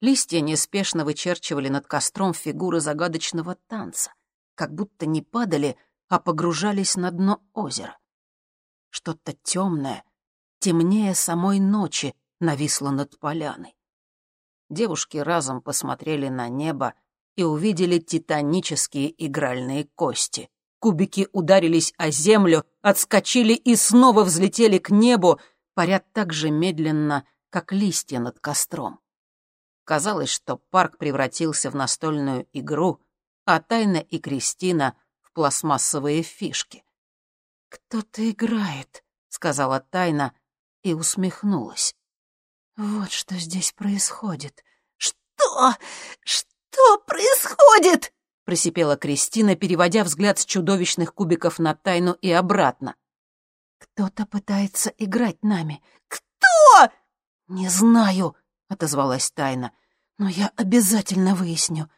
Листья неспешно вычерчивали над костром фигуры загадочного танца, как будто не падали, а погружались на дно озера. Что-то темное, темнее самой ночи, нависло над поляной. Девушки разом посмотрели на небо и увидели титанические игральные кости Кубики ударились о землю, отскочили и снова взлетели к небу, парят так же медленно, как листья над костром. Казалось, что парк превратился в настольную игру, а Тайна и Кристина — пластмассовые фишки. «Кто-то играет», — сказала Тайна и усмехнулась. «Вот что здесь происходит». «Что? Что происходит?» — просипела Кристина, переводя взгляд с чудовищных кубиков на Тайну и обратно. «Кто-то пытается играть нами». «Кто?» «Не знаю», — отозвалась Тайна, — «но я обязательно выясню».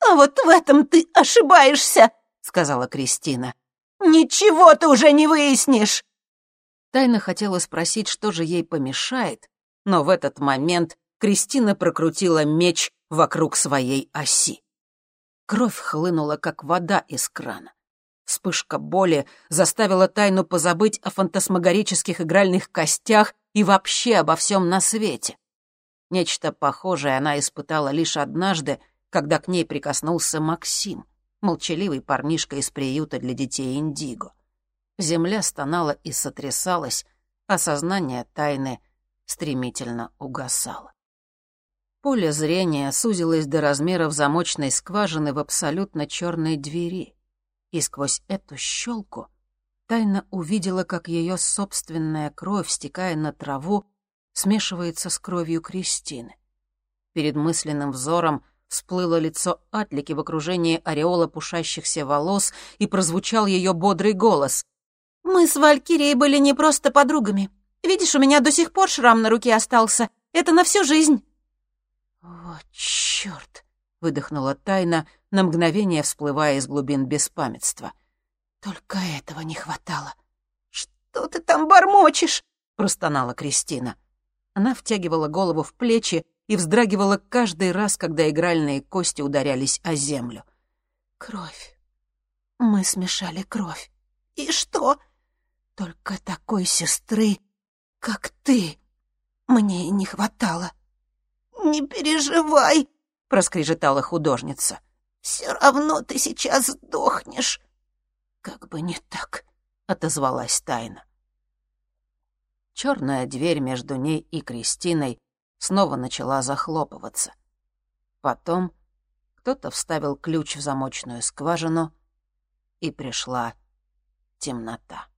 «А вот в этом ты ошибаешься», — сказала Кристина. «Ничего ты уже не выяснишь!» Тайна хотела спросить, что же ей помешает, но в этот момент Кристина прокрутила меч вокруг своей оси. Кровь хлынула, как вода из крана. Вспышка боли заставила Тайну позабыть о фантасмагорических игральных костях и вообще обо всем на свете. Нечто похожее она испытала лишь однажды, когда к ней прикоснулся Максим — молчаливый парнишка из приюта для детей Индиго. Земля стонала и сотрясалась, а сознание тайны стремительно угасало. Поле зрения сузилось до размеров замочной скважины в абсолютно черной двери, и сквозь эту щелку тайна увидела, как ее собственная кровь, стекая на траву, смешивается с кровью Кристины. Перед мысленным взором — Всплыло лицо Атлики в окружении ореола пушащихся волос, и прозвучал ее бодрый голос. «Мы с Валькирией были не просто подругами. Видишь, у меня до сих пор шрам на руке остался. Это на всю жизнь». «Вот черт!» — выдохнула Тайна, на мгновение всплывая из глубин беспамятства. «Только этого не хватало». «Что ты там бормочешь?» — простонала Кристина. Она втягивала голову в плечи, и вздрагивала каждый раз, когда игральные кости ударялись о землю. «Кровь. Мы смешали кровь. И что?» «Только такой сестры, как ты, мне не хватало». «Не переживай», — проскрежетала художница. «Все равно ты сейчас сдохнешь». «Как бы не так», — отозвалась Тайна. Черная дверь между ней и Кристиной снова начала захлопываться. Потом кто-то вставил ключ в замочную скважину, и пришла темнота.